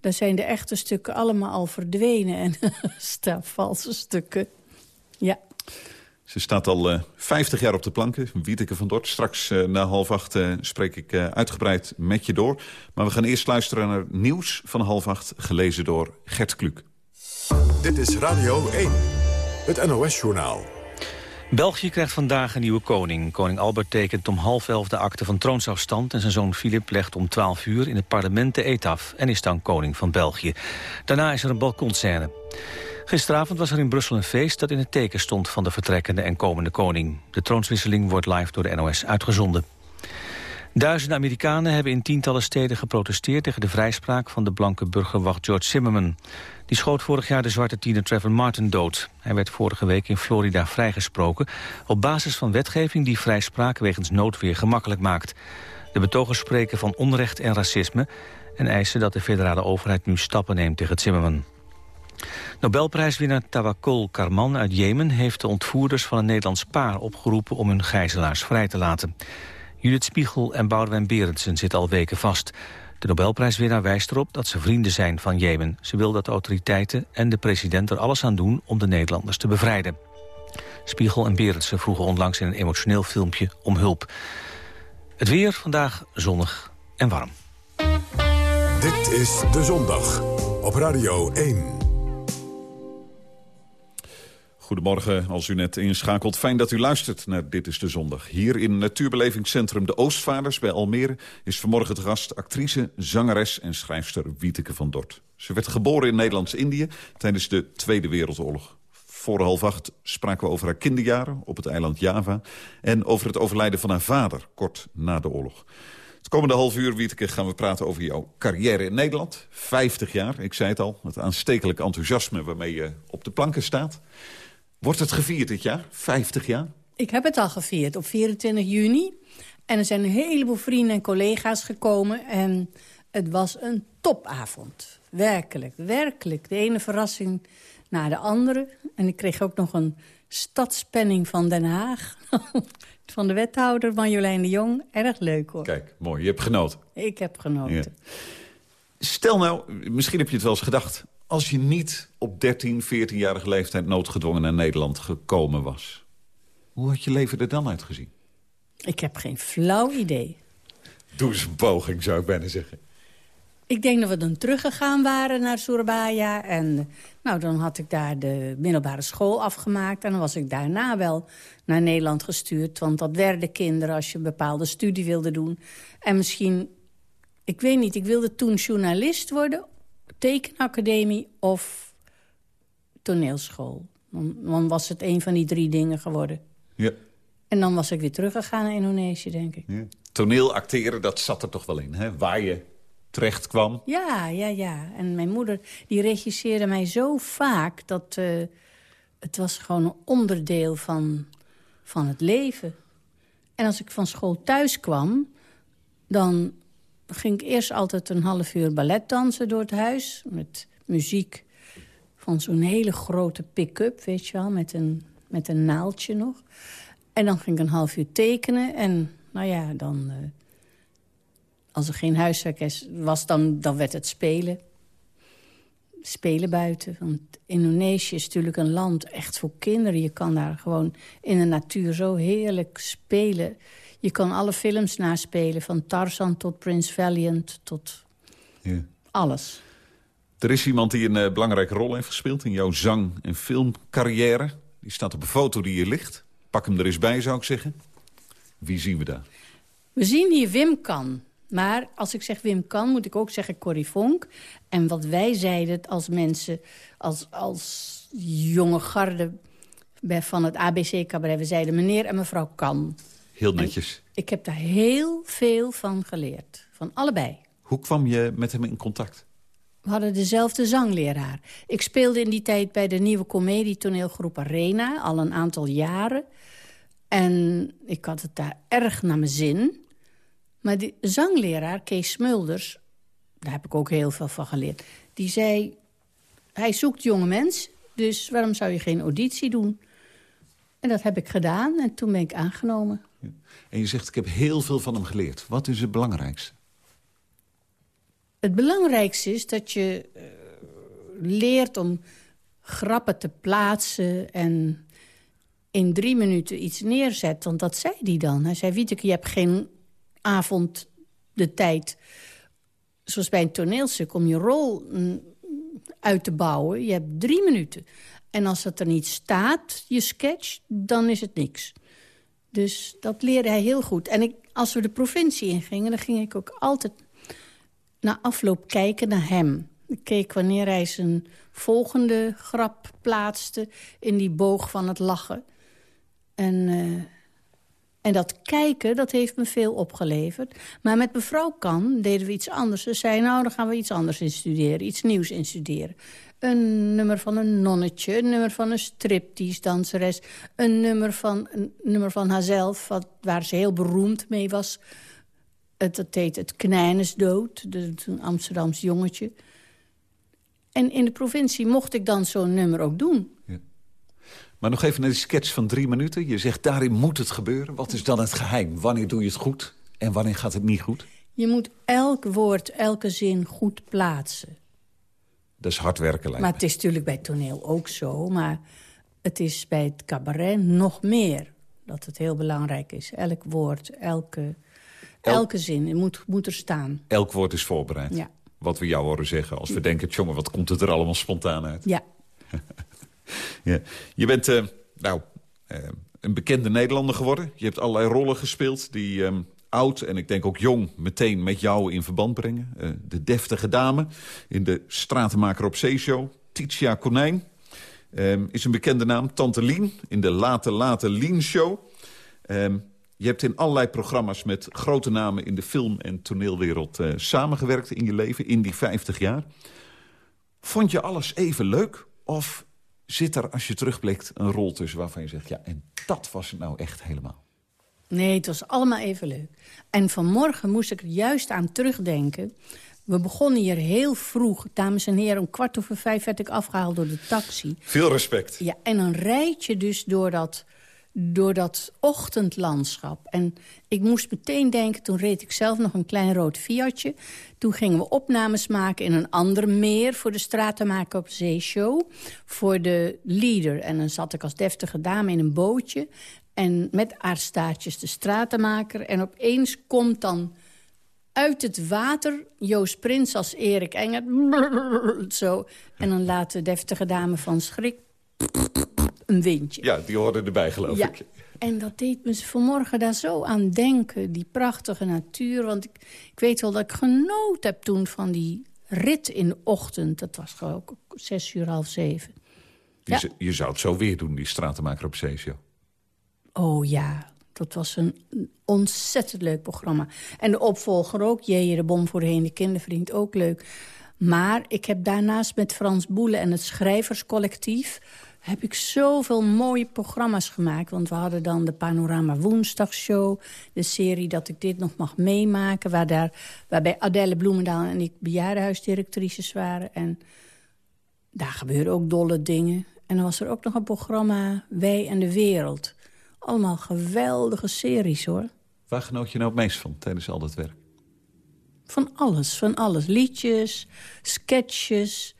I: daar zijn de echte stukken allemaal al verdwenen. En [laughs] staan valse stukken. Ja.
H: Ze staat al uh, eh, 50 jaar op de planken, Wieteke van Dort. Straks uh, na half acht uh, spreek ik uitgebreid met je door. Maar we gaan eerst luisteren naar nieuws van half acht... gelezen door Gert Kluk.
G: Dit is Radio 1, het NOS-journaal.
A: België krijgt vandaag een nieuwe koning. Koning Albert tekent om half elf de akte van troonsafstand... en zijn zoon Filip legt om twaalf uur in het parlement de eet af... en is dan koning van België. Daarna is er een balkonscène. Gisteravond was er in Brussel een feest dat in het teken stond... van de vertrekkende en komende koning. De troonswisseling wordt live door de NOS uitgezonden. Duizenden Amerikanen hebben in tientallen steden geprotesteerd... tegen de vrijspraak van de blanke burgerwacht George Zimmerman. Die schoot vorig jaar de zwarte tiener Trevor Martin dood. Hij werd vorige week in Florida vrijgesproken... op basis van wetgeving die vrijspraak wegens noodweer gemakkelijk maakt. De betogers spreken van onrecht en racisme... en eisen dat de federale overheid nu stappen neemt tegen Zimmerman. Nobelprijswinnaar Tawakkol Karman uit Jemen heeft de ontvoerders van een Nederlands paar opgeroepen om hun gijzelaars vrij te laten. Judith Spiegel en Boudewijn Berendsen zitten al weken vast. De Nobelprijswinnaar wijst erop dat ze vrienden zijn van Jemen. Ze wil dat de autoriteiten en de president er alles aan doen om de Nederlanders te bevrijden. Spiegel en Berendsen vroegen onlangs in een emotioneel filmpje om hulp. Het weer vandaag zonnig en warm.
G: Dit is De Zondag op Radio 1.
H: Goedemorgen, als u net inschakelt. Fijn dat u luistert naar Dit is de Zondag. Hier in Natuurbelevingscentrum De Oostvaders bij Almere... is vanmorgen te gast actrice, zangeres en schrijfster Wieteke van Dort. Ze werd geboren in Nederlands-Indië tijdens de Tweede Wereldoorlog. Voor half acht spraken we over haar kinderjaren op het eiland Java... en over het overlijden van haar vader, kort na de oorlog. Het komende half uur, Wieteke, gaan we praten over jouw carrière in Nederland. 50 jaar, ik zei het al, het aanstekelijk enthousiasme waarmee je op de planken staat... Wordt het gevierd dit jaar? 50 jaar?
I: Ik heb het al gevierd op 24 juni. En er zijn een heleboel vrienden en collega's gekomen. En het was een topavond. Werkelijk, werkelijk. De ene verrassing na de andere. En ik kreeg ook nog een stadspenning van Den Haag. [laughs] van de wethouder Marjolein de Jong. Erg leuk hoor.
H: Kijk, mooi. Je hebt genoten.
I: Ik heb genoten.
H: Stel nou, misschien heb je het wel eens gedacht als je niet op 13, 14-jarige leeftijd noodgedwongen naar Nederland gekomen was? Hoe had je leven er dan uitgezien?
I: Ik heb geen flauw idee.
H: Doe eens een poging, zou ik bijna zeggen.
I: Ik denk dat we dan teruggegaan waren naar Surabaya. En nou, dan had ik daar de middelbare school afgemaakt. En dan was ik daarna wel naar Nederland gestuurd. Want dat werden kinderen als je een bepaalde studie wilde doen. En misschien, ik weet niet, ik wilde toen journalist worden tekenacademie of toneelschool. Dan, was het een van die drie dingen geworden.
H: Ja.
I: En dan was ik weer teruggegaan naar Indonesië, denk ik. Ja.
H: Toneel acteren, dat zat er toch wel in, hè? Waar je terecht kwam.
I: Ja, ja, ja. En mijn moeder, die regisseerde mij zo vaak... dat uh, het was gewoon een onderdeel van, van het leven. En als ik van school thuis kwam... dan ging ik eerst altijd een half uur ballet dansen door het huis. Met muziek van zo'n hele grote pick-up, weet je wel. Met een, met een naaldje nog. En dan ging ik een half uur tekenen. En nou ja, dan... Uh, als er geen huiswerk was, dan, dan werd het spelen. Spelen buiten. Want Indonesië is natuurlijk een land echt voor kinderen. Je kan daar gewoon in de natuur zo heerlijk spelen. Je kan alle films naspelen, van Tarzan tot Prince Valiant tot
H: Ja.
I: alles.
H: Er is iemand die een eh, belangrijke rol heeft gespeeld in jouw zang- en filmcarrière. Die staat op een foto die hier ligt. Pak hem er eens bij, zou ik zeggen. Wie zien we daar?
I: We zien hier Wim Kan. Maar als ik zeg Wim Kan, moet ik ook zeggen Corrie Vonk. En wat wij zeiden als mensen, als, als jonge garde bij- van het ABC-cabaret... we zeiden meneer en mevrouw Kan.
H: Heel netjes.
I: Ik heb daar heel veel van geleerd. Van allebei.
H: Hoe kwam je met hem in contact?
I: We hadden dezelfde zangleraar. Ik speelde in die tijd bij de nieuwe comedietoneelgroep Arena... al een aantal jaren. En ik had het daar erg naar mijn zin. Maar die zangleraar, Kees Smulders... daar heb ik ook heel veel van geleerd... die zei, hij zoekt jonge mensen... dus waarom zou je geen auditie doen? En dat heb ik gedaan en toen ben ik aangenomen.
H: En je zegt, ik heb heel veel van hem geleerd. Wat is het belangrijkste?
I: Het belangrijkste is dat je eh, leert om grappen te plaatsen... en in drie minuten iets neerzet. Want dat zei hij dan. Hij zei, Wieteke, je hebt geen avond de tijd... zoals bij een toneelstuk, om je rol mm, uit te bouwen. Je hebt drie minuten. En als het er niet staat, je sketch, dan is het niks. Dus dat leerde hij heel goed. En ik, als we de provincie ingingen, dan ging ik ook altijd na afloop kijken naar hem. Ik keek wanneer hij zijn volgende grap plaatste... in die boog van het lachen. En, eh, en dat kijken, dat heeft me veel opgeleverd. Maar met mevrouw Kan deden we iets anders. Ze zei, nou, dan gaan we iets anders instuderen. Iets nieuws instuderen. Een nummer van een nonnetje, een nummer van een striptease-danseres... een nummer van, een nummer van haarzelf, wat, waar ze heel beroemd mee was... Het, dat heet Het dood, de- een Amsterdams jongetje. En in de provincie mocht ik dan zo'n nummer ook doen.
H: Maar nog even naar die sketch van drie minuten. Je zegt, daarin moet het gebeuren. Wat is dan het geheim? Wanneer doe je het goed? En wanneer gaat het niet goed?
I: Je moet elk woord, elke zin goed plaatsen.
H: Dat is hard werken, lijkt
I: Maar het is natuurlijk bij toneel ook zo. Maar het is bij het cabaret nog meer dat het heel belangrijk is. Elk woord, elke, elke zin moet, moet er staan.
H: Elk woord is voorbereid.
I: Ja.
H: Wat we jou horen zeggen. Als we denken, jongen, wat komt het er allemaal spontaan uit?
I: Ja. [laughs]
H: Ja. Je bent eh, nou, eh, een bekende Nederlander geworden. Je hebt allerlei rollen gespeeld die eh, oud en ik denk ook jong... meteen met jou in verband brengen. Eh, de deftige dame in de Stratenmaker op Zee-show. Titia Konijn eh, is een bekende naam. Tante Lien in de Late Late Lien show. Eh, je hebt in allerlei programma's met grote namen... in de film- en toneelwereld eh, samengewerkt in je leven, in die 50 jaar. Vond je alles even leuk? Of zit er, als je terugblikt, een rol tussen waarvan je zegt... ja, en dat was het nou echt helemaal?
I: Nee, het was allemaal even leuk. En vanmorgen moest ik er juist aan terugdenken. We begonnen hier heel vroeg. Dames en heren, om kwart over vijf werd ik afgehaald door de taxi.
H: Veel respect.
I: Ja, en dan rijd je dus door dat, door dat ochtendlandschap. En ik moest meteen denken, toen reed ik zelf nog een klein rood Fiatje. Toen gingen we opnames maken in een ander meer... voor de Stratenmaker op Zeeshow, voor de leader. En dan zat ik als deftige dame in een bootje... en met aardstaartjes de Stratenmaker. En opeens komt dan uit het water Joost Prins als Erik Enger. [laughs] Zo. En dan laat de deftige dame van schrik [laughs] een windje.
H: Ja, die hoorden erbij, geloof
I: Ja,
H: ik.
I: en dat deed me vanmorgen daar zo aan denken. Die prachtige natuur. Want ik, ik weet wel dat ik genoten heb toen van die rit in de ochtend. Dat was gewoon zes uur, half zeven.
H: Je,
I: Ja.
H: je zou het zo weer doen, die Stratenmaker op Zee-show.
I: Oh ja, dat was een ontzettend leuk programma. En de opvolger ook, Jeje de Bom voorheen, de kindervriend, ook leuk. Maar ik heb daarnaast met Frans Boelen en het Schrijverscollectief... heb ik zoveel mooie programma's gemaakt. Want we hadden dan de Panorama Woensdagshow... de serie Dat ik dit nog mag meemaken... Waar daar, waarbij Adèle Bloemendaal en ik bejaardenhuisdirectrices waren. En daar gebeuren ook dolle dingen. En dan was er ook nog een programma Wij en de Wereld. Allemaal geweldige series, hoor.
H: Waar genoot je nou het meest van tijdens al dat werk?
I: Van alles, van alles. Liedjes, sketches.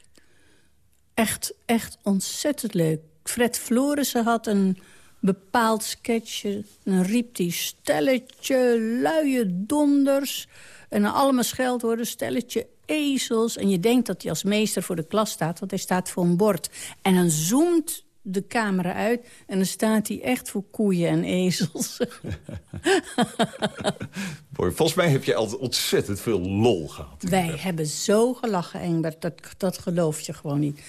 I: Echt, echt ontzettend leuk. Fred Florissen had een bepaald sketchje. Dan riep hij stelletje, luie donders. En dan allemaal scheldwoorden, stelletje ezels. En je denkt dat hij als meester voor de klas staat, want hij staat voor een bord. En dan zoomt de camera uit en dan staat hij echt voor koeien en ezels. [laughs]
H: Volgens mij heb je altijd ontzettend veel lol gehad.
I: Wij hebben zo gelachen, Engbert, dat, dat geloof je gewoon niet.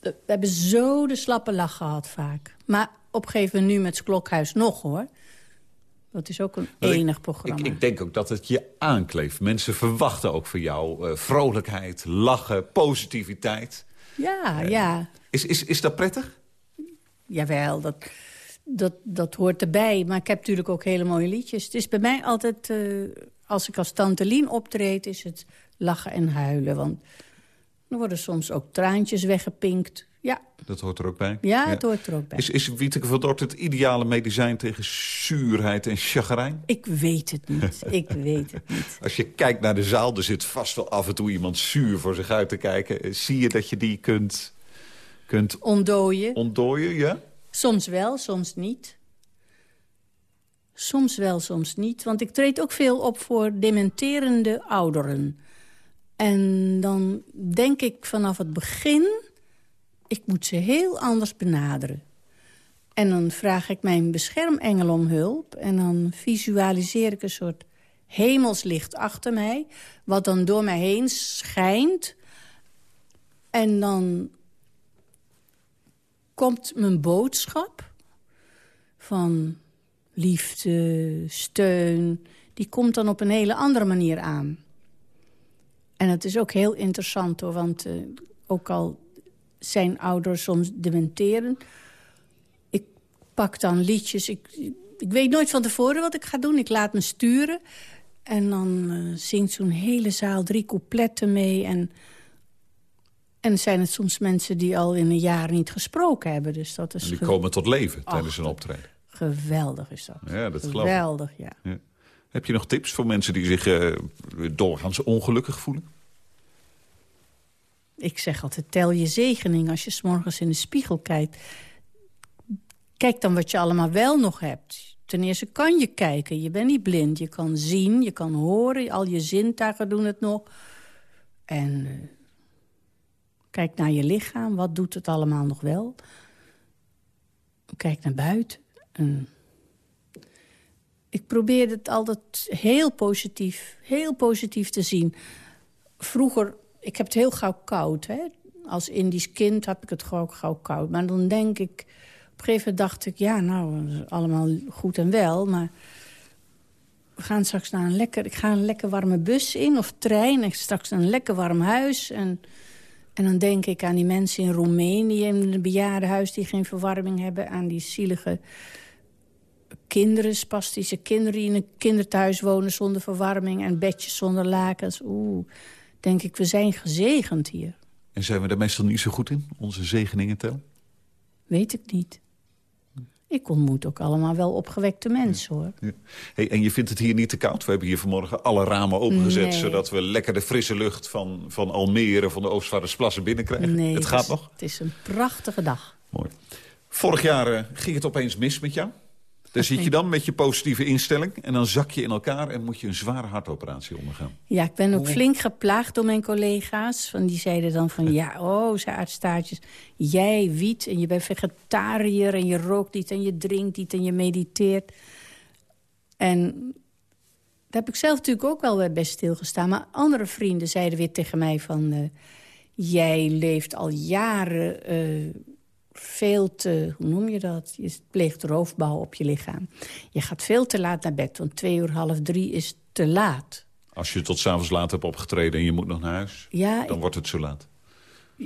I: We hebben zo de slappe lach gehad vaak. Maar op een gegeven moment nu met Klokhuis nog, hoor. Dat is ook een enig programma.
H: Ik, ik, denk ook dat het je aankleeft. Mensen verwachten ook van jou uh, vrolijkheid, lachen, positiviteit.
I: Ja, uh, ja.
H: Is, is, is dat prettig?
I: Jawel, dat, dat, dat hoort erbij. Maar ik heb natuurlijk ook hele mooie liedjes. Het is bij mij altijd, uh, als ik als Tante Lien optreed... is het lachen en huilen. Want er worden soms ook traantjes weggepinkt. Ja.
H: Dat hoort er ook bij?
I: Ja, het hoort er ook bij.
H: Is, is Wieteke van Dort het ideale medicijn tegen zuurheid en chagrijn?
I: Ik weet het niet. [laughs] ik weet het niet.
H: Als je kijkt naar de zaal, er zit vast wel af en toe iemand zuur voor zich uit te kijken. Zie je dat je die kunt... kunt
I: ontdooien?
H: Ontdooien, ja?
I: Soms wel, soms niet. Soms wel, soms niet. Want ik treed ook veel op voor dementerende ouderen. En dan denk ik vanaf het begin... ik moet ze heel anders benaderen. En dan vraag ik mijn beschermengel om hulp... en dan visualiseer ik een soort hemelslicht achter mij... wat dan door mij heen schijnt. En dan komt mijn boodschap van liefde, steun... die komt dan op een hele andere manier aan. En het is ook heel interessant hoor, want uh, ook al zijn ouders soms dementeren... ik pak dan liedjes, ik, ik weet nooit van tevoren wat ik ga doen. Ik laat me sturen en dan uh, zingt zo'n hele zaal drie coupletten mee... en en zijn het soms mensen die al in een jaar niet gesproken hebben. Dus dat is
H: en die komen tot leven tijdens een optreden.
I: Geweldig is dat.
H: Ja, dat geloof
I: Geweldig, ja.
H: ja. Heb je nog tips voor mensen die zich uh, doorgaans ongelukkig voelen?
I: Ik zeg altijd, tel je zegening als je s'morgens in de spiegel kijkt. Kijk dan wat je allemaal wel nog hebt. Ten eerste kan je kijken, je bent niet blind. Je kan zien, je kan horen, al je zintuigen doen het nog. En uh, kijk naar je lichaam, wat doet het allemaal nog wel? Kijk naar buiten. En ik probeer het altijd heel positief, heel positief te zien. Vroeger, ik heb het heel gauw koud. Hè? Als Indisch kind heb ik het gewoon gauw koud. Maar dan denk ik, op een gegeven moment dacht ik... ja, nou, allemaal goed en wel, maar... we gaan straks naar een lekker... ik ga een lekker warme bus in of trein... en straks een lekker warm huis... en en dan denk ik aan die mensen in Roemenië... in een bejaardenhuis die geen verwarming hebben... aan die zielige kinderen, spastische kinderen... die in een kinderthuis wonen zonder verwarming... en bedjes zonder lakens. Oeh, denk ik, we zijn gezegend hier.
H: En zijn we daar meestal niet zo goed in, onze zegeningen tellen?
I: Weet ik niet. Ik ontmoet ook allemaal wel opgewekte mensen, hoor.
H: Ja. Hey, en je vindt het hier niet te koud? We hebben hier vanmorgen alle ramen opengezet...
I: Nee.
H: zodat we lekker de frisse lucht van, van Almere... van de Oostvaardersplassen binnenkrijgen.
I: Nee,
H: het gaat nog?
I: Het is een prachtige dag.
H: Mooi. Vorig jaar uh, ging het opeens mis met jou. Daar zit je dan met je positieve instelling... en dan zak je in elkaar en moet je een zware hartoperatie ondergaan.
I: Ja, ik ben ook flink geplaagd door mijn collega's. Van die zeiden dan van, ja, oh, zei aardstaartjes... jij wiet en je bent vegetariër en je rookt niet en je drinkt niet en je mediteert. En daar heb ik zelf natuurlijk ook wel best stilgestaan. Maar andere vrienden zeiden weer tegen mij van... Uh, jij leeft al jaren... Uh, veel te, hoe noem je dat? Je pleegt roofbouw op je lichaam. Je gaat veel te laat naar bed, want twee uur, half drie is te laat.
H: Als je tot s'avonds laat hebt opgetreden en je moet nog naar huis,
I: ja,
H: dan ik, wordt het zo laat.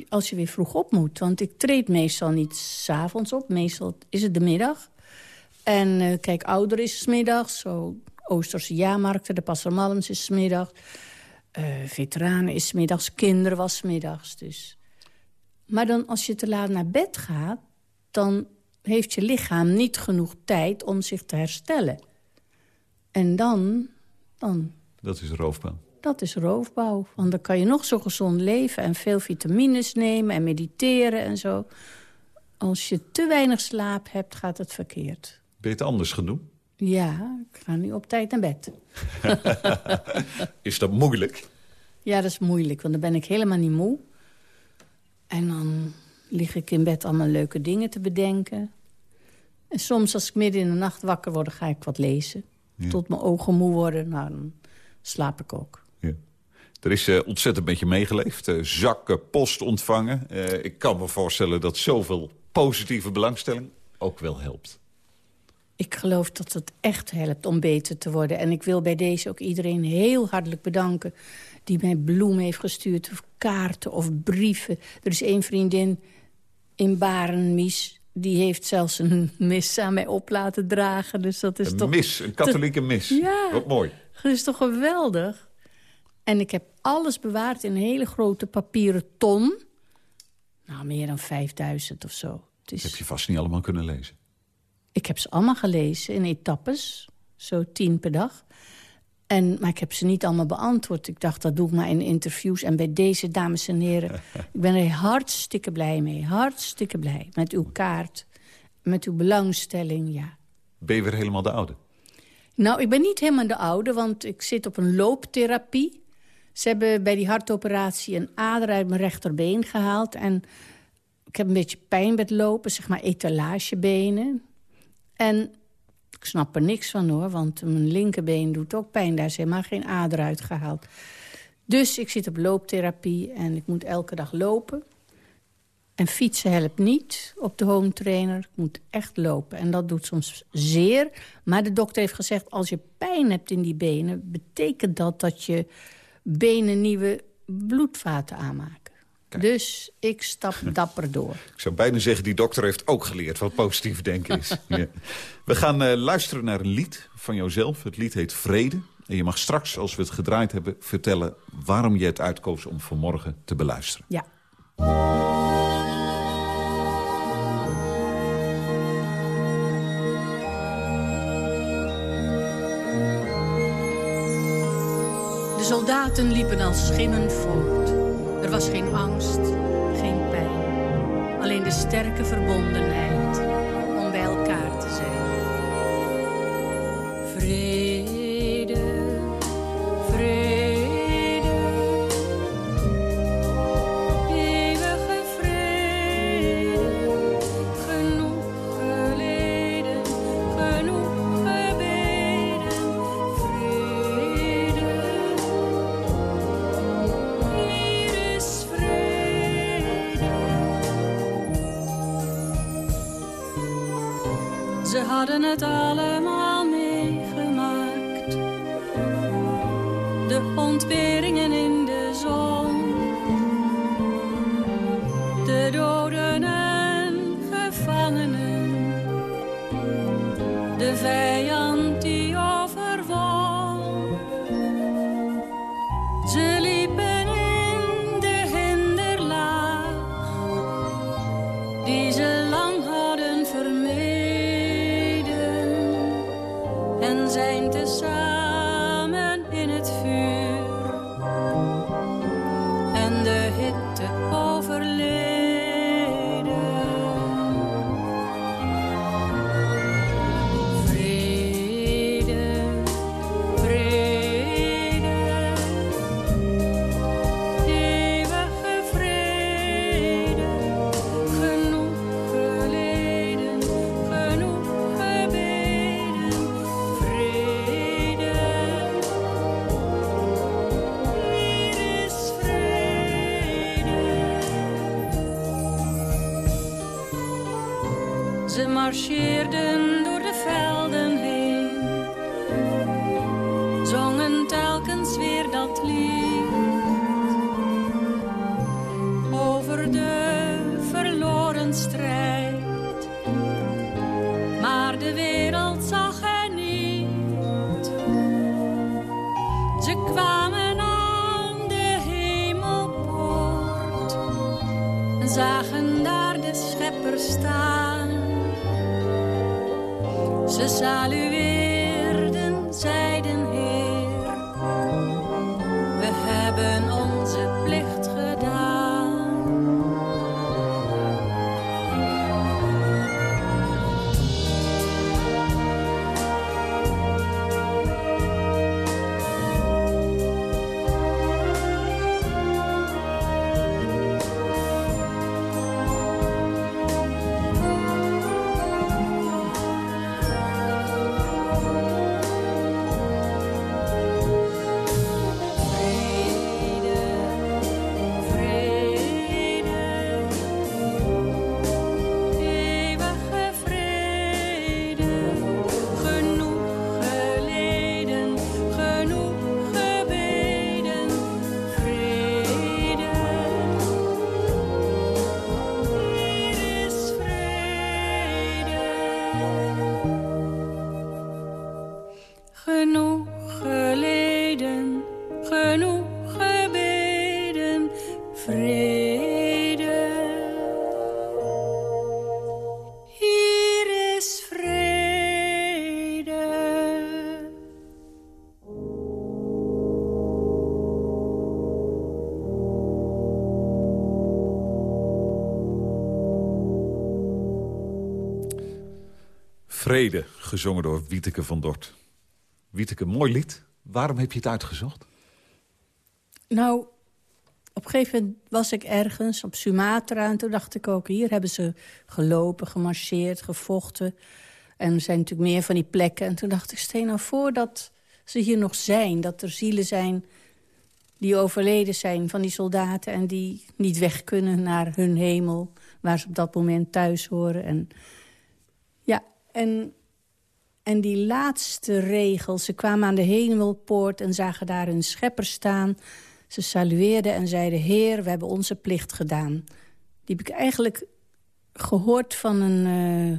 I: Als je weer vroeg op moet, want ik treed meestal niet s'avonds op. Meestal is het de middag. En uh, kijk, ouder is 's middags, zo Oosterse jaarmarkten, de Passermalms is 's middags. Uh, veteranen is 's middags, kinderen was 's middags, dus... Maar dan als je te laat naar bed gaat... dan heeft je lichaam niet genoeg tijd om zich te herstellen. En dan... dan
H: dat is roofbouw.
I: Dat is roofbouw. Want dan kan je nog zo gezond leven... en veel vitamines nemen en mediteren en zo. Als je te weinig slaap hebt, gaat het verkeerd.
K: Ben je het anders gaan doen?
I: Ja, ik ga nu op tijd naar bed. [laughs]
K: Is dat moeilijk?
I: Ja, dat is moeilijk, want dan ben ik helemaal niet moe. En dan lig ik in bed allemaal leuke dingen te bedenken. En soms als ik midden in de nacht wakker word, ga ik wat lezen. Tot mijn ogen moe worden, nou, dan slaap ik ook.
K: Ja. Er is uh, ontzettend met je meegeleefd. Uh, zakken, post ontvangen. Uh, ik kan me voorstellen dat zoveel positieve belangstelling ook wel helpt.
I: Ik geloof dat het echt helpt om beter te worden. En ik wil bij deze ook iedereen heel hartelijk bedanken... die mij bloemen heeft gestuurd, of kaarten of brieven. Er is één vriendin in Baren, Mies... die heeft zelfs een mis aan mij op laten dragen. Dus dat is
K: een
I: toch...
K: mis, een katholieke mis.
I: Ja.
K: Wat mooi.
I: Dat is toch geweldig? En ik heb alles bewaard in een hele grote papieren ton. Nou, meer dan 5000 of zo. Is...
K: Dat heb je vast niet allemaal kunnen lezen.
I: Ik heb ze allemaal gelezen in etappes, zo tien per dag. En, maar ik heb ze niet allemaal beantwoord. Ik dacht, dat doe ik maar in interviews. En bij deze dames en heren, [laughs] ik ben er hartstikke blij mee. Hartstikke blij met uw kaart, met uw belangstelling, ja.
K: Ben je weer helemaal de oude?
I: Nou, ik ben niet helemaal de oude, want ik zit op een looptherapie. Ze hebben bij die hartoperatie een ader uit mijn rechterbeen gehaald. En ik heb een beetje pijn met lopen, zeg maar etalagebenen. En ik snap er niks van hoor, want mijn linkerbeen doet ook pijn. Daar is helemaal geen ader uitgehaald. Dus ik zit op looptherapie en ik moet elke dag lopen. En fietsen helpt niet op de home trainer. Ik moet echt lopen. En dat doet soms zeer. Maar de dokter heeft gezegd... als je pijn hebt in die benen... betekent dat dat je benen nieuwe bloedvaten aanmaken. Kijk. Dus ik stap [laughs] dapper door.
K: Ik zou bijna zeggen, die dokter heeft ook geleerd wat positief denken is. [laughs] ja. We gaan uh, luisteren naar een lied van jouzelf. Het lied heet Vrede. En je mag straks, als we het gedraaid hebben, vertellen... waarom je het uitkoos om vanmorgen te beluisteren.
I: Ja. De soldaten liepen als schimmen voort. Er was geen angst, geen pijn. Alleen de sterke verbondenheid Ze marcheerden Vrede,
H: gezongen door Wieteke van Dort. Wieteke, mooi lied. Waarom heb je het uitgezocht?
I: Nou, op een gegeven moment was ik ergens op Sumatra... en toen dacht ik ook, hier hebben ze gelopen, gemarcheerd, gevochten. En er zijn natuurlijk meer van die plekken. En toen dacht ik, stel nou voor dat ze hier nog zijn. Dat er zielen zijn die overleden zijn van die soldaten... en die niet weg kunnen naar hun hemel... waar ze op dat moment thuis horen. En, en, en die laatste regel... ze kwamen aan de hemelpoort en zagen daar hun schepper staan... Ze salueerden en zeiden... Heer, we hebben onze plicht gedaan. Die heb ik eigenlijk gehoord van een, uh,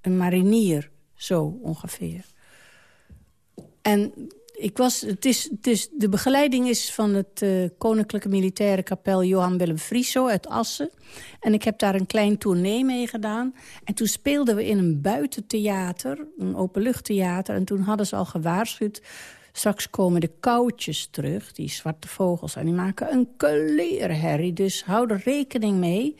I: een marinier, zo ongeveer. En ik was, het is, het is, de begeleiding is van het uh, Koninklijke Militaire Kapel Johan Willem Frieso uit Assen. En ik heb daar een klein tournee mee gedaan. En toen speelden we in een buitentheater, een openluchttheater. En toen hadden ze al gewaarschuwd Straks komen de koudjes terug, die zwarte vogels. En die maken een klerenherrie. Dus hou er rekening mee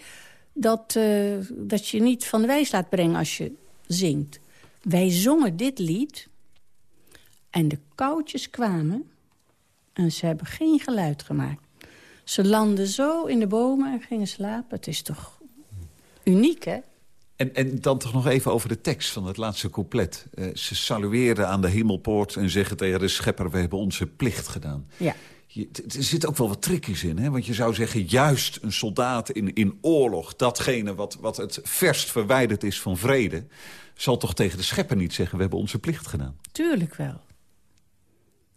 I: dat, uh, dat je niet van de wijs laat brengen als je zingt. Wij zongen dit lied en de koudjes kwamen en ze hebben geen geluid gemaakt. Ze landden zo in de bomen en gingen slapen. Het is toch uniek, hè?
H: En, en dan toch nog even over de tekst van het laatste couplet. Uh, ze salueerden aan de hemelpoort en zeggen tegen de schepper... we hebben onze plicht gedaan.
I: Ja.
H: Je, er zit ook wel wat trickies in, hè? want je zou zeggen... juist een soldaat in, in oorlog, datgene wat, wat het verst verwijderd is van vrede... zal toch tegen de schepper niet zeggen... we hebben onze plicht gedaan.
I: Tuurlijk wel.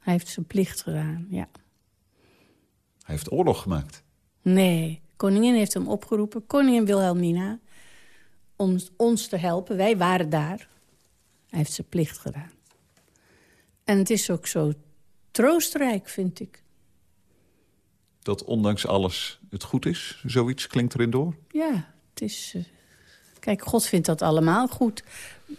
I: Hij heeft zijn plicht gedaan, ja.
H: Hij heeft oorlog gemaakt.
I: Nee, koningin heeft hem opgeroepen. Koningin Wilhelmina om ons te helpen. Wij waren daar. Hij heeft zijn plicht gedaan. En het is ook zo troostrijk, vind ik.
H: Dat ondanks alles het goed is? Zoiets klinkt erin door?
I: Ja, het is... Uh... Kijk, God vindt dat allemaal goed.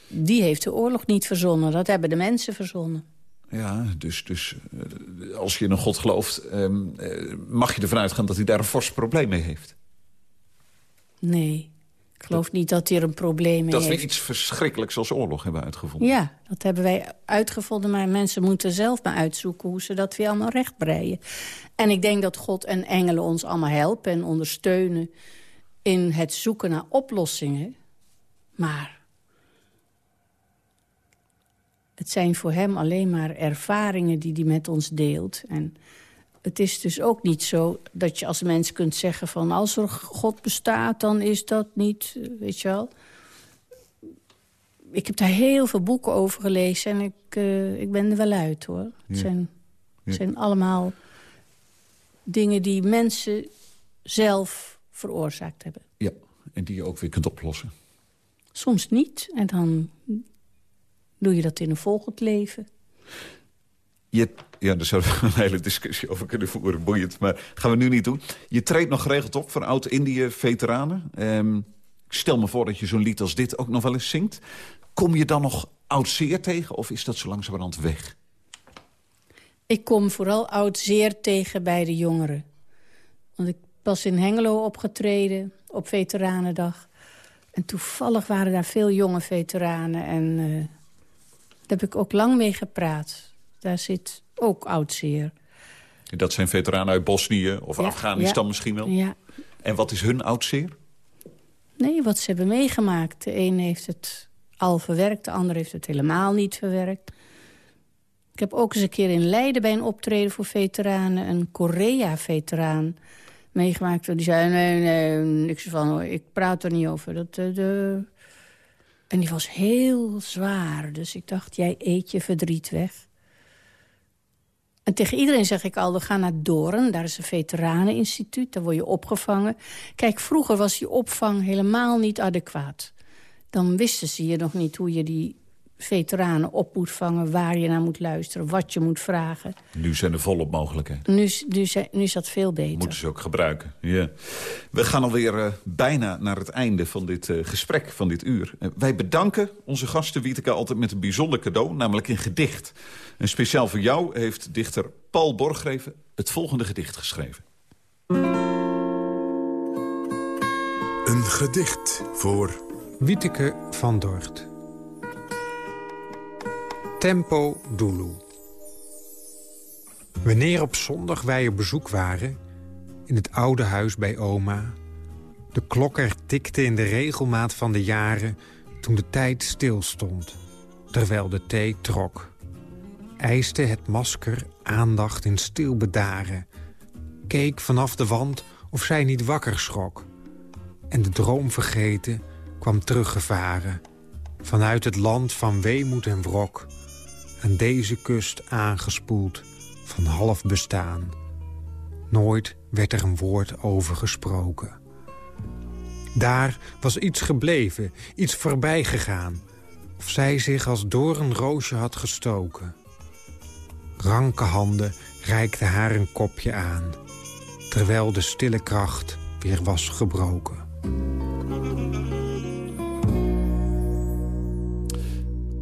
I: Die heeft de oorlog niet verzonnen. Dat hebben de mensen verzonnen.
H: Ja, dus, dus uh, als je in een God gelooft... Uh, mag je ervan uitgaan dat hij daar een fors probleem mee heeft?
I: Nee. Ik geloof niet dat hij er een probleem mee
H: dat
I: heeft.
H: Dat we iets verschrikkelijks als oorlog hebben uitgevonden.
I: Ja, dat hebben wij uitgevonden. Maar mensen moeten zelf maar uitzoeken hoe ze dat weer allemaal rechtbreien. En ik denk dat God en engelen ons allemaal helpen en ondersteunen... in het zoeken naar oplossingen. Maar het zijn voor hem alleen maar ervaringen die hij met ons deelt. En het is dus ook niet zo dat je als mens kunt zeggen van... als er God bestaat, dan is dat niet, eh, weet je wel. Ik heb daar heel veel boeken over gelezen en ik, uh, ik ben er wel uit, hoor. Ja. Het, zijn, het zijn allemaal dingen die mensen zelf veroorzaakt hebben.
H: Ja, en die je ook weer kunt oplossen.
I: Soms niet, en dan doe je dat in een volgend leven.
H: Je, ja, daar zouden we een hele discussie over kunnen voeren, boeiend. Maar gaan we nu niet doen. Je treedt nog geregeld op voor oud-Indië-veteranen. Um, ik stel me voor dat je zo'n lied als dit ook nog wel eens zingt. Kom je dan nog oud-zeer tegen of is dat zo langzamerhand weg?
I: Ik kom vooral oud-zeer tegen bij de jongeren. Want ik was in Hengelo opgetreden op Veteranendag. En toevallig waren daar veel jonge veteranen. En uh, daar heb ik ook lang mee gepraat. Daar zit ook oudzeer.
H: Dat zijn veteranen uit Bosnië of ja, Afghanistan
I: ja,
H: misschien wel?
I: Ja.
H: En wat is hun oudzeer?
I: Nee, wat ze hebben meegemaakt. De een heeft het al verwerkt, de ander heeft het helemaal niet verwerkt. Ik heb ook eens een keer in Leiden bij een optreden voor veteranen... een Korea-veteraan meegemaakt. Die zei, nee, nee, niks van, hoor. ik praat er niet over. Dat, uh, de... En die was heel zwaar, dus ik dacht, jij eet je verdriet weg. En tegen iedereen zeg ik al, we gaan naar Doorn. Daar is een veteraneninstituut, daar word je opgevangen. Kijk, vroeger was die opvang helemaal niet adequaat. dan wisten ze je nog niet hoe je die veteranen op moet vangen... waar je naar moet luisteren, wat je moet vragen.
H: Nu zijn er volop mogelijkheden.
I: Nu, nu, nu is dat veel beter.
H: Moeten ze ook gebruiken, ja. We gaan alweer uh, bijna naar het einde van dit uh, gesprek, van dit uur. Uh, wij bedanken onze gasten Wieteke altijd met een bijzonder cadeau... namelijk een gedicht. En speciaal voor jou heeft dichter Paul Borgreven het volgende gedicht geschreven.
G: Een gedicht voor...
L: Wieteke van Dort. Tempo Dulu. Wanneer op zondag wij op bezoek waren... in het oude huis bij oma... de klok er tikte in de regelmaat van de jaren... toen de tijd stilstond, terwijl de thee trok. Eiste het masker aandacht in stil bedaren. Keek vanaf de wand of zij niet wakker schrok. En de droom vergeten kwam teruggevaren. Vanuit het land van weemoed en wrok aan deze kust aangespoeld van half bestaan. Nooit werd er een woord over gesproken. Daar was iets gebleven, iets voorbij gegaan. Of zij zich als door een roosje had gestoken. Ranke handen reikten haar een kopje aan. Terwijl de stille kracht weer was gebroken.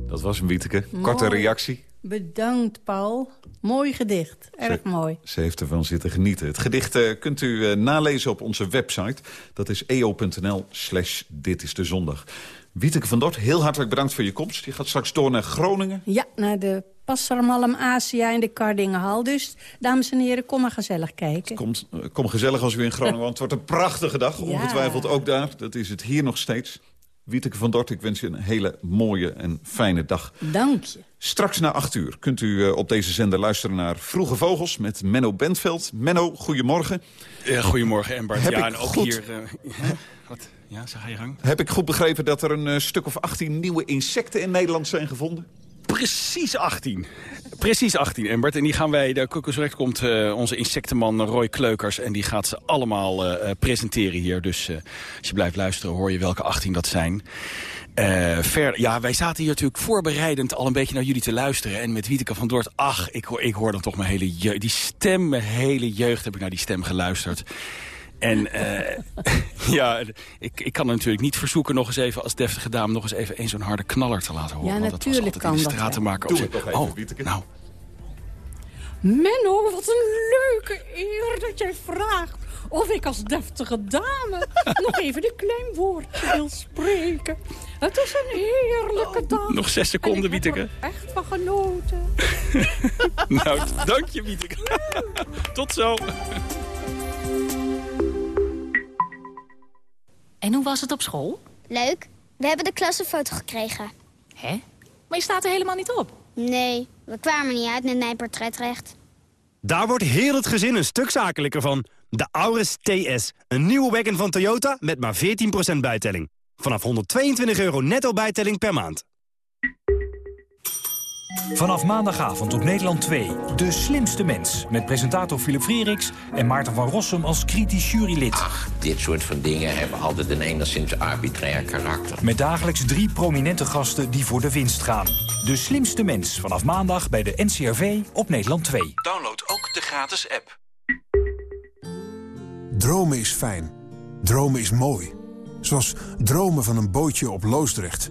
H: Dat was een Wieteke. Korte reactie.
I: Bedankt, Paul. Mooi gedicht. Erg
H: ze,
I: mooi.
H: Ze heeft ervan zitten genieten. Het gedicht uh, kunt u uh, nalezen op onze website. Dat is eo.nl slash dit is de zondag. Wieteke van Dort, heel hartelijk bedankt voor je komst. Je gaat straks door naar Groningen.
I: Ja, naar de Passermalm Asia in de Kardingenhal. Dus, dames en heren, kom maar gezellig kijken.
H: Komt, uh, kom gezellig als u in Groningen woont. Het wordt een prachtige dag, ongetwijfeld ja. ook daar. Dat is het hier nog steeds. Wieteke van Dort, ik wens je een hele mooie en fijne dag.
I: Dank je.
H: Straks na acht uur kunt u uh, op deze zender luisteren naar Vroege Vogels met Menno Bentveld. Menno, goedemorgen.
M: Ja, goedemorgen, Embart.
H: Heb
M: ja,
H: ik
M: en ook
H: goed...
M: hier... Uh, wat? Ja, zeg je gang.
H: Heb ik goed begrepen dat er een uh, stuk of 18 nieuwe insecten in Nederland zijn gevonden?
M: Precies 18. Precies 18, Embert. En die gaan wij, de Kokusrecht komt uh, onze insectenman Roy Kleukers... en die gaat ze allemaal uh, presenteren hier. Dus als je blijft luisteren hoor je welke 18 dat zijn. ver, ja, wij zaten hier natuurlijk voorbereidend al een beetje naar jullie te luisteren. En met Wieteke van Dort, ach, ik hoor, ik hoor dan toch mijn hele jeugd. Die stem, mijn hele jeugd heb ik naar die stem geluisterd. En uh, [laughs] ja, ik, ik kan natuurlijk niet verzoeken nog eens even als deftige dame... nog eens even een zo'n harde knaller te laten horen.
I: Ja,
M: want
I: natuurlijk
M: dat was altijd
I: kan
M: in de
I: dat,
M: straten maken.
H: Doe het toch even,
M: oh, nou.
I: Menno, wat een leuke eer dat jij vraagt of ik als deftige dame [laughs] nog even een klein woordje wil spreken. Het is een heerlijke dag.
M: Nog zes seconden, Wieteke.
I: Ik heb er echt van genoten. [laughs]
M: nou, dank je, Wieteke. Tot zo.
N: En hoe was het op school?
O: Leuk. We hebben de klassenfoto gekregen.
N: Hè? Maar je staat er helemaal niet op.
O: Nee, we kwamen niet uit met mijn portretrecht.
P: Daar wordt heel het gezin een stuk zakelijker van. De Auris TS, een nieuwe wagon van Toyota met maar 14% bijtelling. Vanaf 122 euro netto bijtelling per maand.
Q: Vanaf maandagavond op Nederland 2, De Slimste Mens. Met presentator Philip Freeriks en Maarten van Rossum als kritisch jurylid.
R: Ach, dit soort van dingen hebben altijd een enigszins arbitrair karakter.
Q: Met dagelijks drie prominente gasten die voor de winst gaan. De Slimste Mens, vanaf maandag bij de NCRV op Nederland 2.
S: Download ook de gratis app.
E: Dromen is fijn. Dromen is mooi. Zoals dromen van een bootje op Loosdrecht.